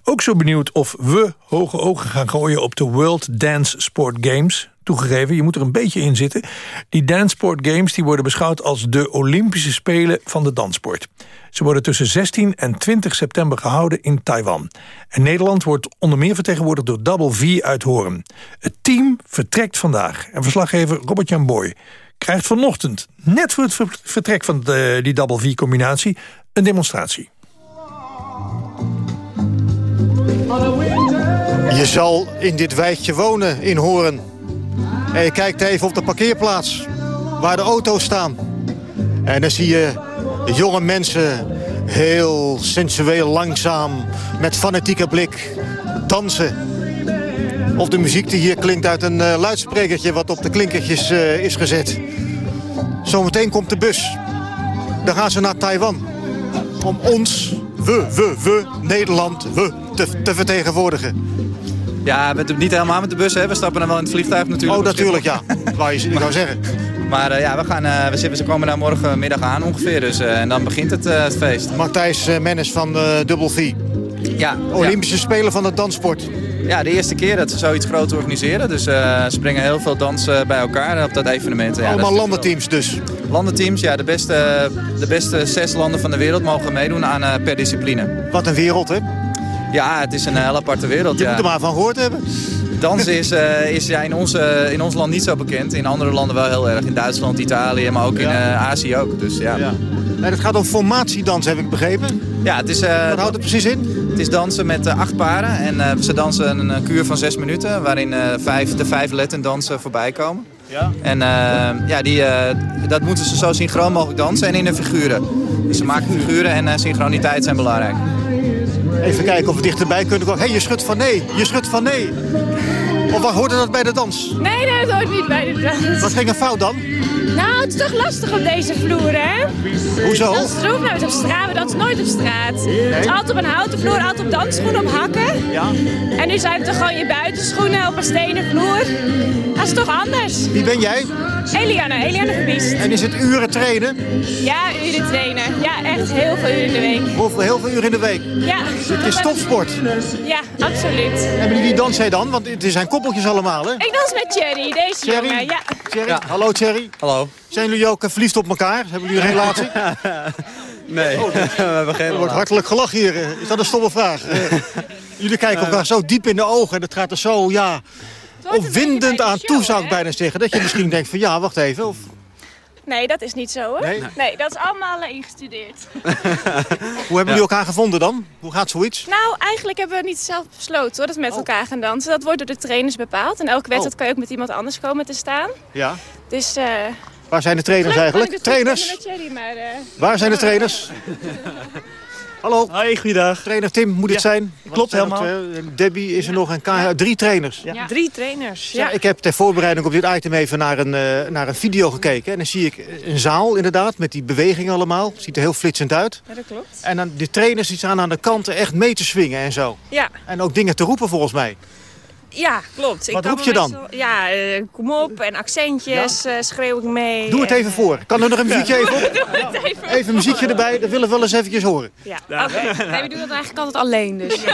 Ook zo benieuwd of we hoge ogen gaan gooien op de World Dance Sport Games. Toegegeven, je moet er een beetje in zitten. Die Dance Sport Games die worden beschouwd als de Olympische Spelen van de danssport. Ze worden tussen 16 en 20 september gehouden in Taiwan. En Nederland wordt onder meer vertegenwoordigd door Double V uit Hoorn. Het team vertrekt vandaag. En verslaggever Robert-Jan Boy krijgt vanochtend, net voor het vertrek van de, die Double V-combinatie, een demonstratie. Je zal in dit wijkje wonen in Horen. En je kijkt even op de parkeerplaats waar de auto's staan. En dan zie je jonge mensen heel sensueel langzaam met fanatieke blik dansen. Of de muziek die hier klinkt uit een uh, luidsprekertje wat op de klinkertjes uh, is gezet. Zometeen komt de bus. Dan gaan ze naar Taiwan. Om ons, we, we, we, Nederland, we, te, te vertegenwoordigen. Ja, we doen niet helemaal met de bus, hè. We stappen dan wel in het vliegtuig natuurlijk. Oh, natuurlijk, ja. Wou je nou zeggen. Maar uh, ja, we, gaan, uh, we, zitten, we komen daar morgenmiddag aan ongeveer. Dus, uh, en dan begint het, het feest. Matthijs Mennis van Double V. Ja. Olympische Spelen van de danssport. Ja, de eerste keer dat ze zoiets groot organiseren. Dus uh, ze brengen heel veel dansen bij elkaar op dat evenement. Ja, Allemaal landenteams dus? Landenteams, ja. De beste, de beste zes landen van de wereld mogen meedoen aan uh, per discipline. Wat een wereld, hè? Ja, het is een heel aparte wereld. Je ja. moet er maar van gehoord hebben. Dansen is, uh, is ja, in, onze, in ons land niet zo bekend. In andere landen wel heel erg. In Duitsland, Italië, maar ook in uh, Azië ook. Dus, ja. ja. Nee, het gaat om formatiedans, heb ik begrepen. Ja, het is... Wat houdt het precies in? Het is dansen met acht paren. En ze dansen een, een kuur van zes minuten. Waarin vijf, de vijf letten dansen voorbij komen. Ja. En ja, die, dat moeten ze zo synchroon mogelijk dansen en in de figuren. Dus ze maken figuren en synchroniteit zijn belangrijk. Even kijken of we dichterbij kunnen komen. Hé, hey, je schudt van nee, je schudt van nee. Of waar hoorde dat bij de dans? Nee, nee, dat hoort niet bij de dans. Wat ging er fout dan? Nou, het is toch lastig op deze vloer, hè? Hoezo? Dat is nooit op straat, dat is nooit op straat. Nee? Het is altijd op een houten vloer, altijd op dansschoenen, op hakken. Ja. En nu zijn we toch gewoon je buitenschoenen op een stenen vloer. Dat is toch anders? Wie ben jij? Eliane, Eliane Verbiest. En is het uren trainen? Ja, uren trainen. Ja, echt heel veel uren in de week. Heel veel, heel veel uren in de week? Ja. Het is topsport? Ja, absoluut. En wie dans jij dan? Want het zijn koppeltjes allemaal, hè? Ik dans met Thierry, deze Thierry? jongen. Ja. Thierry? Ja. Hallo Thierry. Hallo. Zijn jullie ook verliefd op elkaar? Hebben jullie een relatie? nee, oh, we hebben geen Er wordt hartelijk gelachen hier. Is dat een stomme vraag? jullie kijken elkaar zo diep in de ogen en het gaat er zo, ja... opwindend aan toe, zou ik bijna zeggen. Dat je misschien denkt van, ja, wacht even. Of... Nee, dat is niet zo hoor. Nee? nee dat is allemaal uh, ingestudeerd. Hoe hebben jullie elkaar gevonden dan? Hoe gaat zoiets? Nou, eigenlijk hebben we het niet zelf besloten hoor, dat we met oh. elkaar gaan dansen. Dat wordt door de trainers bepaald. En elke wedstrijd oh. kan je ook met iemand anders komen te staan. Ja. Dus... Uh, Waar zijn de trainers eigenlijk? Trainers? Maar, uh... Waar zijn de trainers? Hallo. Hoi, goeiedag. Trainer Tim moet het zijn. Klopt helemaal. Debbie is er nog en ja. drie trainers. Ja. Drie trainers, ja. ja. Ik heb ter voorbereiding op dit item even naar een, uh, naar een video gekeken. En dan zie ik een zaal inderdaad, met die bewegingen allemaal. Ziet er heel flitsend uit. Ja, dat klopt. En dan de trainers die staan aan de kanten echt mee te swingen en zo. Ja. En ook dingen te roepen volgens mij. Ja, klopt. Wat roep je dan? Meestal, ja, uh, kom op en accentjes, ja? uh, schreeuw ik mee. Doe het even voor. Kan er nog een muziekje even op? Doe even, even een muziekje erbij, dat willen we wel eens eventjes horen. Ja, oké. Okay. Nee, we doen dat eigenlijk altijd alleen dus.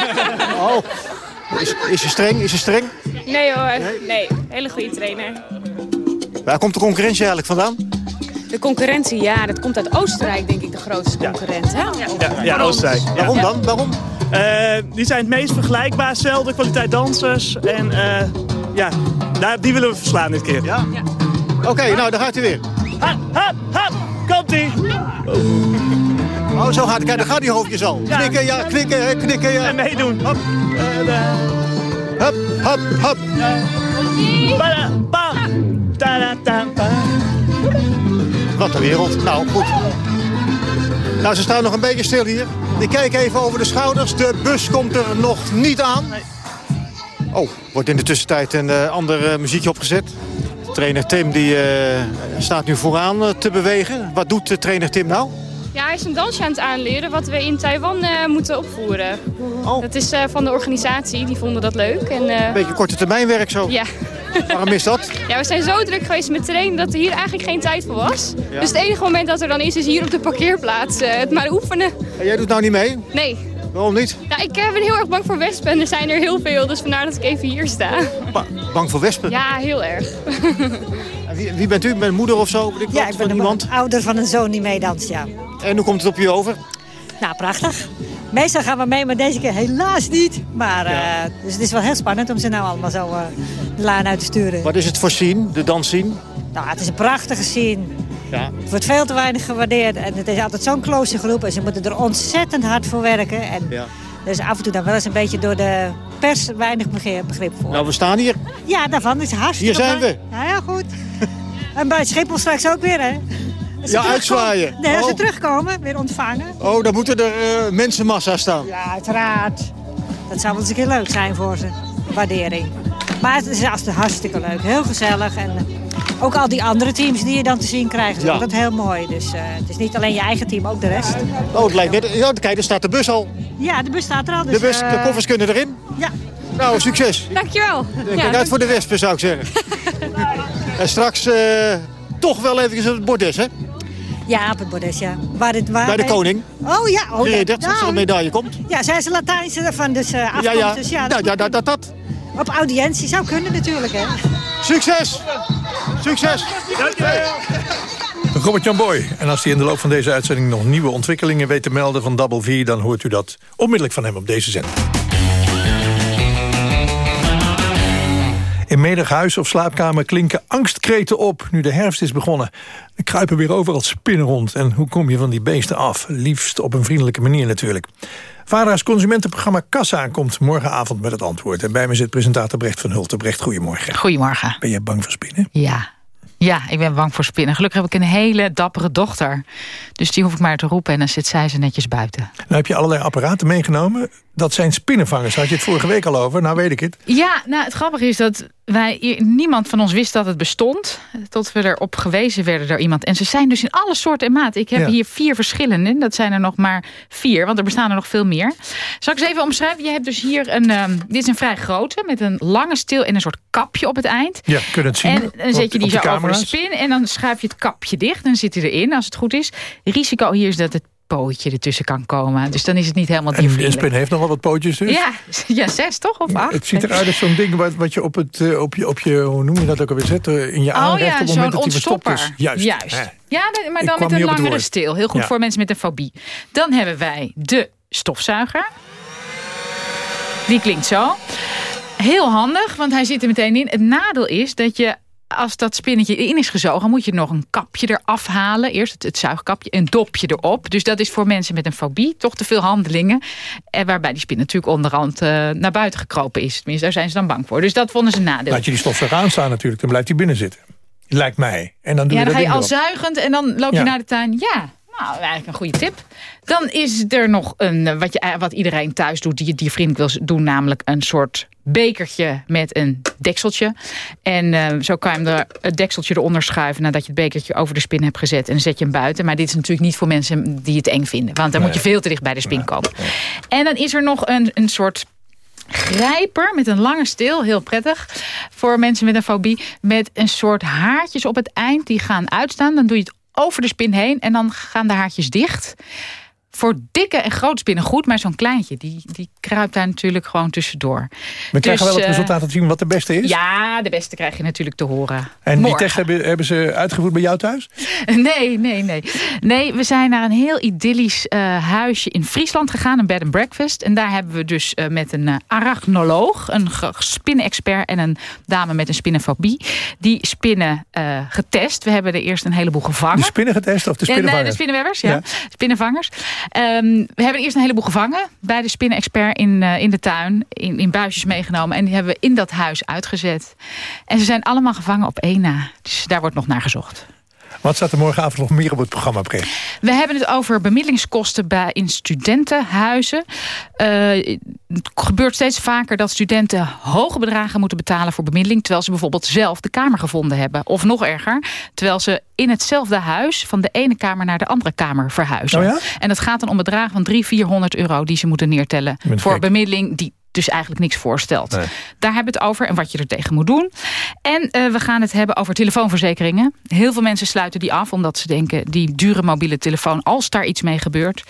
Oh, is, is ze streng? Is ze streng? Nee hoor, nee. nee. Hele goede trainer. Waar komt de concurrentie eigenlijk vandaan? De concurrentie, ja, dat komt uit Oostenrijk, denk ik, de grootste concurrent. Hè? Ja, ja, ja Oostenrijk. Ja. Waarom dan? Waarom? Uh, die zijn het meest vergelijkbaar, dezelfde kwaliteit dansers. En uh, ja, daar, die willen we verslaan dit keer. Ja? ja. Oké, okay, nou, daar gaat hij weer. Hap, hap, hap, komt-ie. Oh, zo gaat hij. Kijk, daar gaat die hoofdjes al. Ja. Knikken, ja, knikken, knikken, ja. En meedoen. Hop, hop, hop, hop. Wat een wereld. Nou, goed. Nou, ze staan nog een beetje stil hier. Ik kijk even over de schouders. De bus komt er nog niet aan. Oh, wordt in de tussentijd een uh, ander uh, muziekje opgezet. Trainer Tim die, uh, staat nu vooraan te bewegen. Wat doet trainer Tim nou? Ja, hij is een dansje aan het aanleren wat we in Taiwan moeten opvoeren. Oh. Dat is van de organisatie, die vonden dat leuk. En, Een beetje korte termijn werk zo. Ja. Waarom is dat? Ja, we zijn zo druk geweest met trainen dat er hier eigenlijk geen tijd voor was. Ja. Dus het enige moment dat er dan is, is hier op de parkeerplaats uh, het maar oefenen. En jij doet nou niet mee? Nee. Waarom niet? Nou, ik uh, ben heel erg bang voor wespen en er zijn er heel veel, dus vandaar dat ik even hier sta. Ba bang voor wespen? Ja, heel erg. wie, wie, bent u? Bent moeder of zo? Ik ja, ik ben iemand? ouder van een zoon die meedanst, ja. En hoe komt het op je over? Nou, prachtig. Meestal gaan we mee, maar deze keer helaas niet. Maar, ja. uh, dus het is wel heel spannend om ze nou allemaal zo uh, de laan uit te sturen. Wat is het voor scene, de dansscene? Nou, het is een prachtige scene. Ja. Het wordt veel te weinig gewaardeerd. En het is altijd zo'n close groep. En ze moeten er ontzettend hard voor werken. En ja. dus af en toe dan wel eens een beetje door de pers weinig begrip voor. Nou, we staan hier. Ja, daarvan is het hartstikke Hier zijn we. Ja, heel goed. en bij Schiphol straks ook weer, hè? Ja, uitzwaaien. Nee, als oh. ze terugkomen, weer ontvangen. Oh, dan moeten er uh, mensenmassa staan. Ja, uiteraard. Dat zou wel eens een keer leuk zijn voor ze. Waardering. Maar het is hartstikke leuk. Heel gezellig. En ook al die andere teams die je dan te zien krijgt, is ja. altijd heel mooi. Dus uh, het is niet alleen je eigen team, ook de rest. Oh, het lijkt net... Ja, kijk, er staat de bus al. Ja, de bus staat er al. Dus, de, bus, de koffers kunnen erin. Ja. Nou, succes. Dankjewel. Kijk ja, uit voor de wespen, zou ik zeggen. en straks toch wel even op het bordes, hè? Ja, op het bordes, ja. Waar het, waar Bij de koning. Oh ja. Oh, ja. dat Nou, zo'n medaille komt? Ja, zij is Latijnse ervan, dus uh, afkomst. Ja, ja. Dus, ja, ja, ja, dat, dat, dat. Op audiëntie zou kunnen natuurlijk, hè. Succes! Succes! Robert-Jan Boy. En als hij in de loop van deze uitzending nog nieuwe ontwikkelingen weet te melden van Double V... dan hoort u dat onmiddellijk van hem op deze zender. In menig huis of slaapkamer klinken angstkreten op nu de herfst is begonnen. Er kruipen weer overal spinnen rond. En hoe kom je van die beesten af? Liefst op een vriendelijke manier natuurlijk. Vara's consumentenprogramma Kassa komt morgenavond met het antwoord. En bij me zit presentator Brecht van Hulten. Brecht, goedemorgen. Goedemorgen. Ben jij bang voor spinnen? Ja. Ja, ik ben bang voor spinnen. Gelukkig heb ik een hele dappere dochter. Dus die hoef ik maar te roepen en dan zit zij ze netjes buiten. Nou heb je allerlei apparaten meegenomen. Dat zijn spinnenvangers. Had je het vorige week al over? Nou weet ik het. Ja, nou het grappige is dat wij, niemand van ons wist dat het bestond. Tot we erop gewezen werden door iemand. En ze zijn dus in alle soorten en maten. Ik heb Ja. hier vier verschillende. Dat zijn er nog maar vier, want er bestaan er nog veel meer. Zal ik eens even omschrijven? Je hebt dus hier een, ehm, dit is een vrij grote. Met een lange steel en een soort kapje op het eind. Ja, kun je het zien? En dan zet je die zo over de spin en dan schuif je het kapje dicht. En dan zit hij erin, als het goed is. Risico hier is dat het pootje ertussen kan komen. Dus dan is het niet helemaal En diervriendelijk. spin heeft nog wel wat pootjes dus. Ja, ja, zes toch? Of acht? Het ziet eruit als zo'n ding wat, wat je op, het, eh, op, je, op je, hoe noem je dat ook alweer, zet eh, in je Oh aanrecht ja, op het moment dat verstopt is. Juist. Juist. Ja, maar dan met een langere steel. Heel goed Ja. voor mensen met een fobie. Dan hebben wij de stofzuiger. Die klinkt zo. Heel handig, want hij zit er meteen in. Het nadeel is dat je als dat spinnetje in is gezogen... moet je nog een kapje eraf halen. Eerst het, het zuigkapje, een dopje erop. Dus dat is voor mensen met een fobie toch te veel handelingen. En waarbij die spin natuurlijk onderhand eh, naar buiten gekropen is. Tenminste, daar zijn ze dan bang voor. Dus dat vonden ze een nadeel. Laat je die stofzuiger aanstaan natuurlijk, dan blijft hij binnen zitten. Lijkt mij. En dan doe Ja, je dan ga je al erop. zuigend en dan loop je Ja. naar de tuin. Ja, nou, eigenlijk een goede tip. Dan is er nog een, eh, wat, je, wat iedereen thuis doet, die, die vriend wil doen, namelijk een soort bekertje met een dekseltje. En eh, zo kan je hem er, het dekseltje eronder schuiven nadat je het bekertje over de spin hebt gezet. En dan zet je hem buiten. Maar dit is natuurlijk niet voor mensen die het eng vinden. Want dan moet je veel te dicht bij de spin komen. En dan is er nog een, een soort grijper met een lange steel, heel prettig voor mensen met een fobie, met een soort haartjes op het eind die gaan uitstaan. Dan doe je het over de spin heen en dan gaan de haartjes dicht. Voor dikke en grote spinnen goed, maar zo'n kleintje, die, die kruipt daar natuurlijk gewoon tussendoor. We krijgen wel het eh, resultaat te zien wat de beste is. Ja, de beste krijg je natuurlijk te horen. en die test hebben, hebben ze uitgevoerd bij jou thuis? Nee, nee, nee. Nee, we zijn naar een heel idyllisch eh, huisje in Friesland gegaan, een bed and breakfast. En daar hebben we dus eh, met een arachnoloog, een spinnenexpert en een dame met een spinnenfobie, die spinnen getest. We hebben er eerst een heleboel gevangen. De spinnen getest of de Ja, nee, spinnenvangers? de spinnenwebbers, ja. Ja. Spinnenvangers. Ehm, we hebben eerst een heleboel gevangen bij de spinnenexpert in, eh, in de tuin. In, in buisjes meegenomen. En die hebben we in dat huis uitgezet. En ze zijn allemaal gevangen op één na. Dus daar wordt nog naar gezocht. Wat staat er morgenavond nog meer op het programma? We hebben het over bemiddelingskosten bij, in studentenhuizen. Eh, het gebeurt steeds vaker dat studenten hoge bedragen moeten betalen voor bemiddeling... terwijl ze bijvoorbeeld zelf de kamer gevonden hebben. Of nog erger, terwijl ze in hetzelfde huis... van de ene kamer naar de andere kamer verhuizen. Oh ja? En dat gaat dan om bedragen van 300, 400 euro... die ze moeten neertellen voor gek. bemiddeling... die dus eigenlijk niks voorstelt. Nee. Daar hebben we het over en wat je er tegen moet doen. En eh, we gaan het hebben over telefoonverzekeringen. Heel veel mensen sluiten die af omdat ze denken... die dure mobiele telefoon, als daar iets mee gebeurt.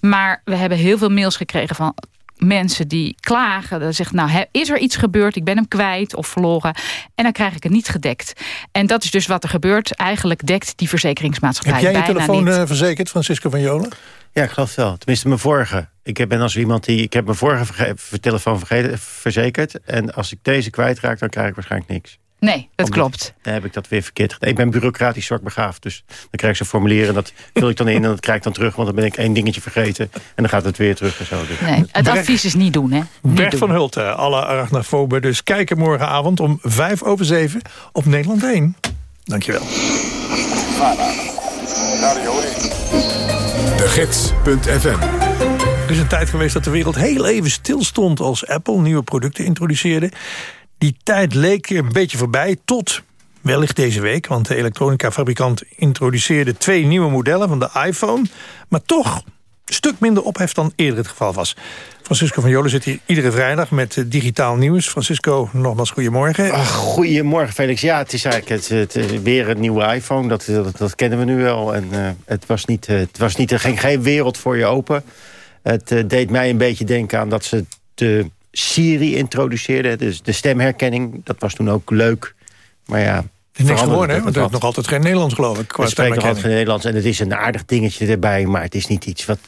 Maar we hebben heel veel mails gekregen van mensen die klagen. Dat zeggen, nou, is er iets gebeurd? Ik ben hem kwijt of verloren. En dan krijg ik het niet gedekt. En dat is dus wat er gebeurt. Eigenlijk dekt die verzekeringsmaatschappij Heb jij je bijna telefoon niet. eh, verzekerd, Francisco van Jolen? Ja, ik geloof het wel. Tenminste, mijn vorige. Ik ben als iemand die. Ik heb mijn vorige verge- telefoon vergeten, verzekerd. En als ik deze kwijtraak, dan krijg ik waarschijnlijk niks. Nee, dat Omdat- klopt. Dan heb ik dat weer verkeerd gedaan. Ik ben bureaucratisch zwak begaafd. Dus dan krijg ik zo'n formulier en dat vul ik dan in en dat krijg ik dan terug. Want dan ben ik één dingetje vergeten. En dan gaat het weer terug en zo. Dus. Nee, het advies is niet doen, hè? Niet Bert doen. van Hulten, alle arachnofoben. Dus kijken morgenavond om vijf over zeven op Nederland 1. Dankjewel. De Gids.fm Er is een tijd geweest dat de wereld heel even stil stond... als Apple nieuwe producten introduceerde. Die tijd leek een beetje voorbij tot wellicht deze week... want de elektronica-fabrikant introduceerde twee nieuwe modellen van de iPhone. Maar toch stuk minder ophef dan eerder het geval was. Francisco van Jolen zit hier iedere vrijdag met eh, digitaal nieuws. Francisco, nogmaals goedemorgen. Ach, goedemorgen Felix. Ja, het is eigenlijk het, het, weer een nieuwe iPhone. Dat, dat, dat, kennen we nu wel. En, uh, het was niet, het was niet, er ging geen wereld voor je open. Het uh, deed mij een beetje denken aan dat ze de Siri introduceerden. Dus de stemherkenning, dat was toen ook leuk. Maar ja, het is niks geworden, hè? Want er is nog altijd geen Nederlands, geloof ik. Het spreekt nog altijd geen Nederlands. En het is een aardig dingetje erbij. Maar het is niet iets wat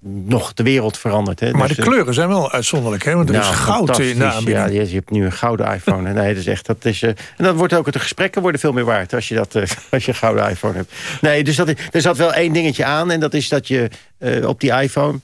nog de wereld verandert. Hè. Maar dus, de kleuren zijn wel uitzonderlijk, hè? Want er nou, is goud in de Ja, je hebt nu een gouden iPhone. nee, dat is echt, dat is, uh, en dan wordt ook de gesprekken worden veel meer waard als je, dat, uh, als je een gouden iPhone hebt. Nee, dus dat, er zat wel één dingetje aan. En dat is dat je uh, op die iPhone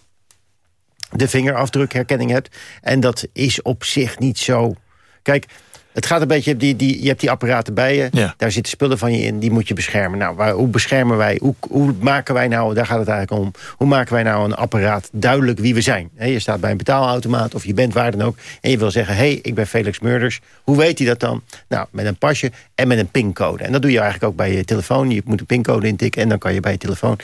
de vingerafdrukherkenning hebt. En dat is op zich niet zo... Kijk, het gaat een beetje, die, die, je hebt die apparaten bij je. Ja. Daar zitten spullen van je in, die moet je beschermen. Nou, waar, hoe beschermen wij, hoe, hoe maken wij nou, daar gaat het eigenlijk om... hoe maken wij nou een apparaat duidelijk wie we zijn? He, je staat bij een betaalautomaat of je bent waar dan ook... en je wil zeggen, hé, hey, ik ben Felix Murders. Hoe weet hij dat dan? Nou, met een pasje en met een pincode. En dat doe je eigenlijk ook bij je telefoon. Je moet een pincode intikken en dan kan je bij je telefoon...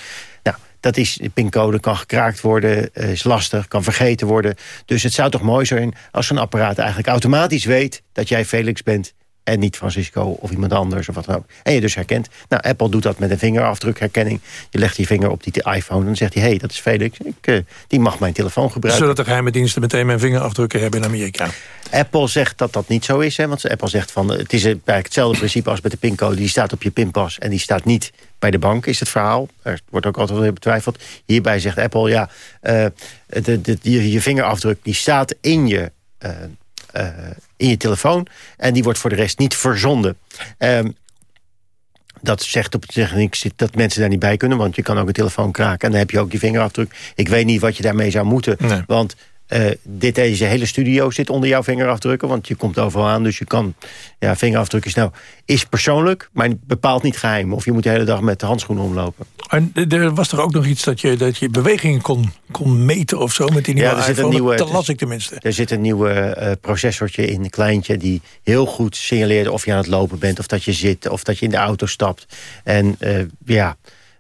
Dat is, de pincode kan gekraakt worden, is lastig, kan vergeten worden. Dus het zou toch mooi zijn als zo'n apparaat eigenlijk automatisch weet... dat jij Felix bent en niet Francisco of iemand anders of wat dan ook. En je dus herkent. Nou, Apple doet dat met een vingerafdrukherkenning. Je legt je vinger op die iPhone en dan zegt hij... hé, hey, dat is Felix, ik, uh, die mag mijn telefoon gebruiken. Zodat de geheime diensten meteen mijn vingerafdrukken hebben in Amerika. Apple zegt dat dat niet zo is. Hè, want Apple zegt van het is eigenlijk hetzelfde principe als met de pincode. Die staat op je pinpas en die staat niet bij de bank, is het verhaal. Er wordt ook altijd weer betwijfeld. Hierbij zegt Apple, ja, uh, de, de, je, je vingerafdruk die staat in je... Uh, in je telefoon. En die wordt voor de rest niet verzonden. Um, dat zegt op zich dat mensen daar niet bij kunnen. Want je kan ook een telefoon kraken. En dan heb je ook die vingerafdruk. Ik weet niet wat je daarmee zou moeten. Nee. Want uh, dit, deze hele studio zit onder jouw vingerafdrukken. Want je komt overal aan. Dus je kan... Ja, vingerafdruk is nou... Is persoonlijk, maar bepaalt niet geheim. Of je moet de hele dag met de handschoenen omlopen. En er was er ook nog iets dat je, dat je bewegingen kon, kon meten of zo met die nieuwe ja, er zit? Een nieuwe, dat las ik tenminste. Er zit een nieuwe uh, processortje in, een kleintje... die heel goed signaleert of je aan het lopen bent... of dat je zit, of dat je in de auto stapt. En uh, ja,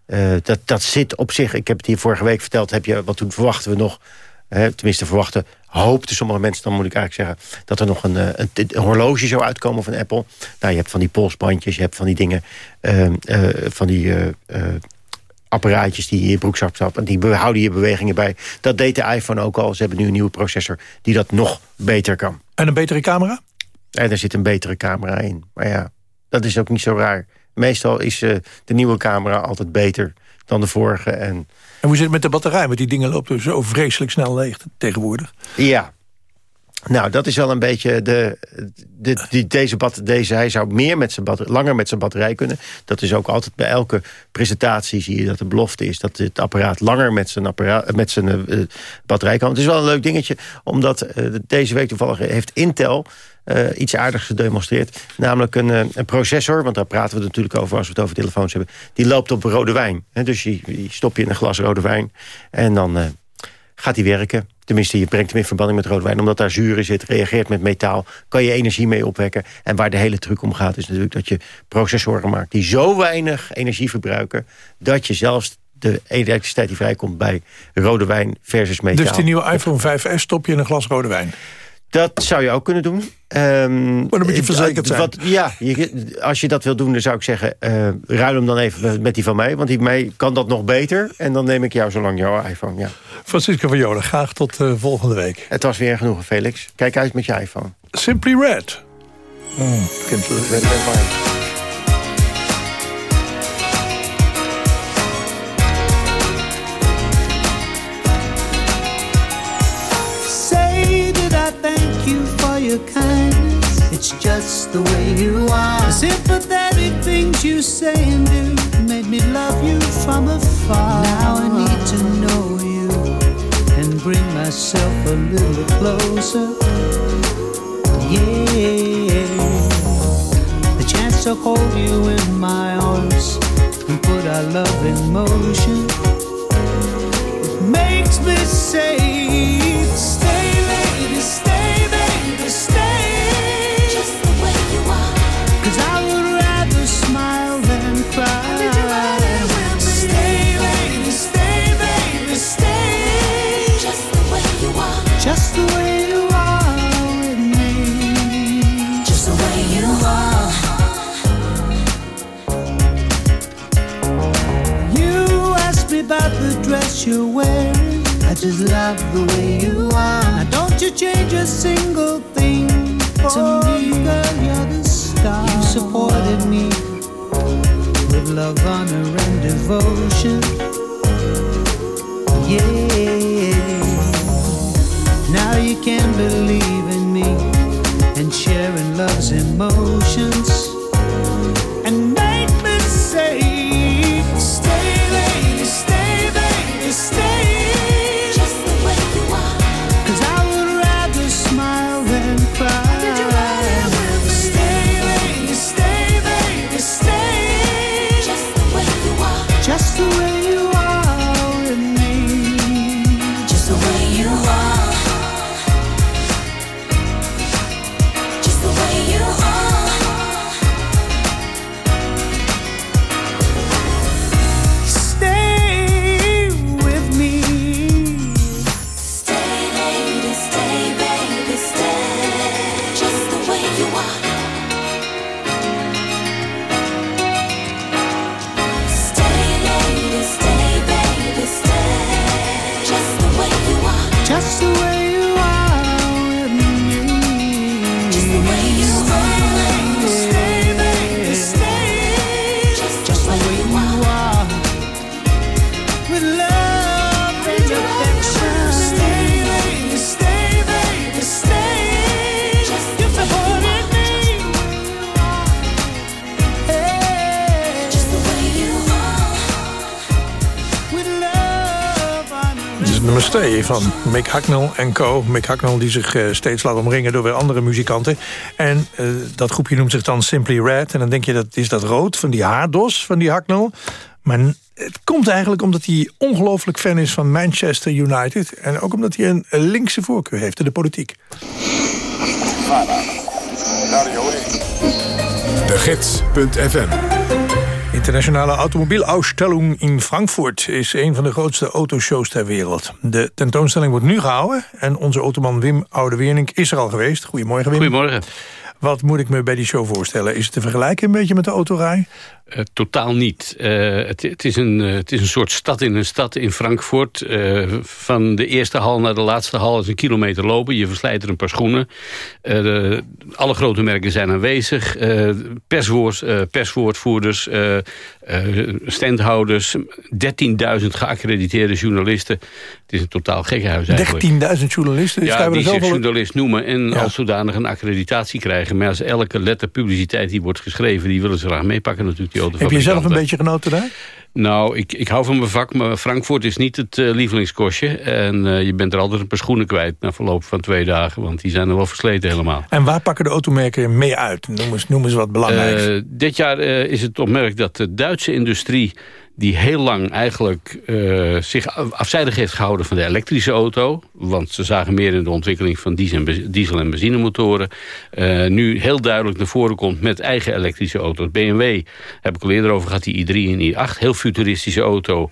uh, dat, dat zit op zich... Ik heb het hier vorige week verteld, heb je, wat toen verwachten we nog... Hè, tenminste verwachten, hoopten sommige mensen... dan moet ik eigenlijk zeggen dat er nog een, een, een, horloge zou uitkomen van Apple. Nou, je hebt van die polsbandjes, je hebt van die dingen... Uh, uh, van die uh, apparaatjes die je in je broekzak stapt... en die houden je bewegingen bij. Dat deed de iPhone ook al. Ze hebben nu een nieuwe processor die dat nog beter kan. En een betere camera? En er zit een betere camera in. Maar ja, dat is ook niet zo raar. Meestal is de nieuwe camera altijd beter dan de vorige. En, en hoe zit het met de batterij? Want die dingen lopen zo vreselijk snel leeg tegenwoordig. Ja. Nou, dat is wel een beetje de, de, deze, bat, deze hij zou meer met zijn batterij, langer met zijn batterij kunnen. Dat is ook altijd bij elke presentatie zie je dat de belofte is dat het apparaat langer met zijn, apparaat, met zijn uh, batterij kan. Het is wel een leuk dingetje, omdat uh, deze week toevallig heeft Intel iets aardigs gedemonstreerd. Namelijk een, een, processor, want daar praten we natuurlijk over als we het over telefoons hebben. Die loopt op rode wijn. Hè, dus die, die stop je in een glas rode wijn en dan gaat die werken. Tenminste, je brengt hem in verbanding met rode wijn. Omdat daar zuur in zit, reageert met metaal. Kan je energie mee opwekken. En waar de hele truc om gaat is natuurlijk dat je processoren maakt... die zo weinig energie verbruiken... dat je zelfs de elektriciteit die vrijkomt bij rode wijn versus metaal. Dus die nieuwe iPhone 5S stop je in een glas rode wijn? Dat zou je ook kunnen doen. Um, maar dan moet je verzekerd zijn. Wat, ja, je, als je dat wil doen, dan zou ik zeggen... Uh, ruil hem dan even met die van mij. Want die mij kan dat nog beter. En dan neem ik jou zo lang jouw iPhone. Ja. Francisco van Jolen, graag tot uh, volgende week. Het was weer genoeg, Felix. Kijk uit met je iPhone. Simply Red. Mm, red, red, red It's just the way you are. The sympathetic things you say and do made me love you from afar. Now I need to know you and bring myself a little closer. Yeah, the chance to hold you in my arms and put our love in motion. It makes me say, single thing to me, girl. You're the star. You supported me with love, honor, and devotion. Van Mick Hacknell en co. Mick Hacknell die zich eh, steeds laat omringen door weer andere muzikanten. En eh, dat groepje noemt zich dan Simply Red. En dan denk je, dat is dat rood van die haardos van die Hacknell. Maar het komt eigenlijk omdat hij ongelooflijk fan is van Manchester United. En ook omdat hij een linkse voorkeur heeft in de politiek. De Gids.fm Internationale Automobielausstellung in Frankfurt is een van de grootste autoshows ter wereld. De tentoonstelling wordt nu gehouden en onze automan Wim Oudeweernink is er al geweest. Goedemorgen Wim. Goedemorgen. Wat moet ik me bij die show voorstellen? Is het te vergelijken een beetje met de autorij? Eh, totaal niet. Eh, het, het, is een, eh, het is een soort stad in een stad in Frankfurt. Van de eerste hal naar de laatste hal is een kilometer lopen. Je verslijt er een paar schoenen. De- alle grote merken zijn aanwezig. Perswoord, perswoordvoerders, standhouders. 13.000 geaccrediteerde journalisten. Het is een totaal gekkenhuis eigenlijk. 13.000 journalisten. Dus Ja, die zich zoveel... journalist noemen en Ja. als zodanig een accreditatie krijgen. Maar als elke letter publiciteit die wordt geschreven... die willen ze graag meepakken natuurlijk, Heb je zelf een beetje genoten daar? Nou, ik, ik hou van mijn vak, maar Frankfurt is niet het eh, lievelingskostje. En eh, je bent er altijd een paar schoenen kwijt na verloop van twee dagen. Want die zijn er wel versleten helemaal. En waar pakken de automerken mee uit? Noem eens, noem eens wat belangrijks. Eh, dit jaar is het opmerkelijk dat de Duitse industrie die heel lang eigenlijk eh, zich af- afzijdig heeft gehouden van de elektrische auto. Want ze zagen meer in de ontwikkeling van diesel- en, benzinemotoren. eh, nu heel duidelijk naar voren komt met eigen elektrische auto's. BMW, heb ik al eerder over gehad, die i3 en i8. Heel futuristische auto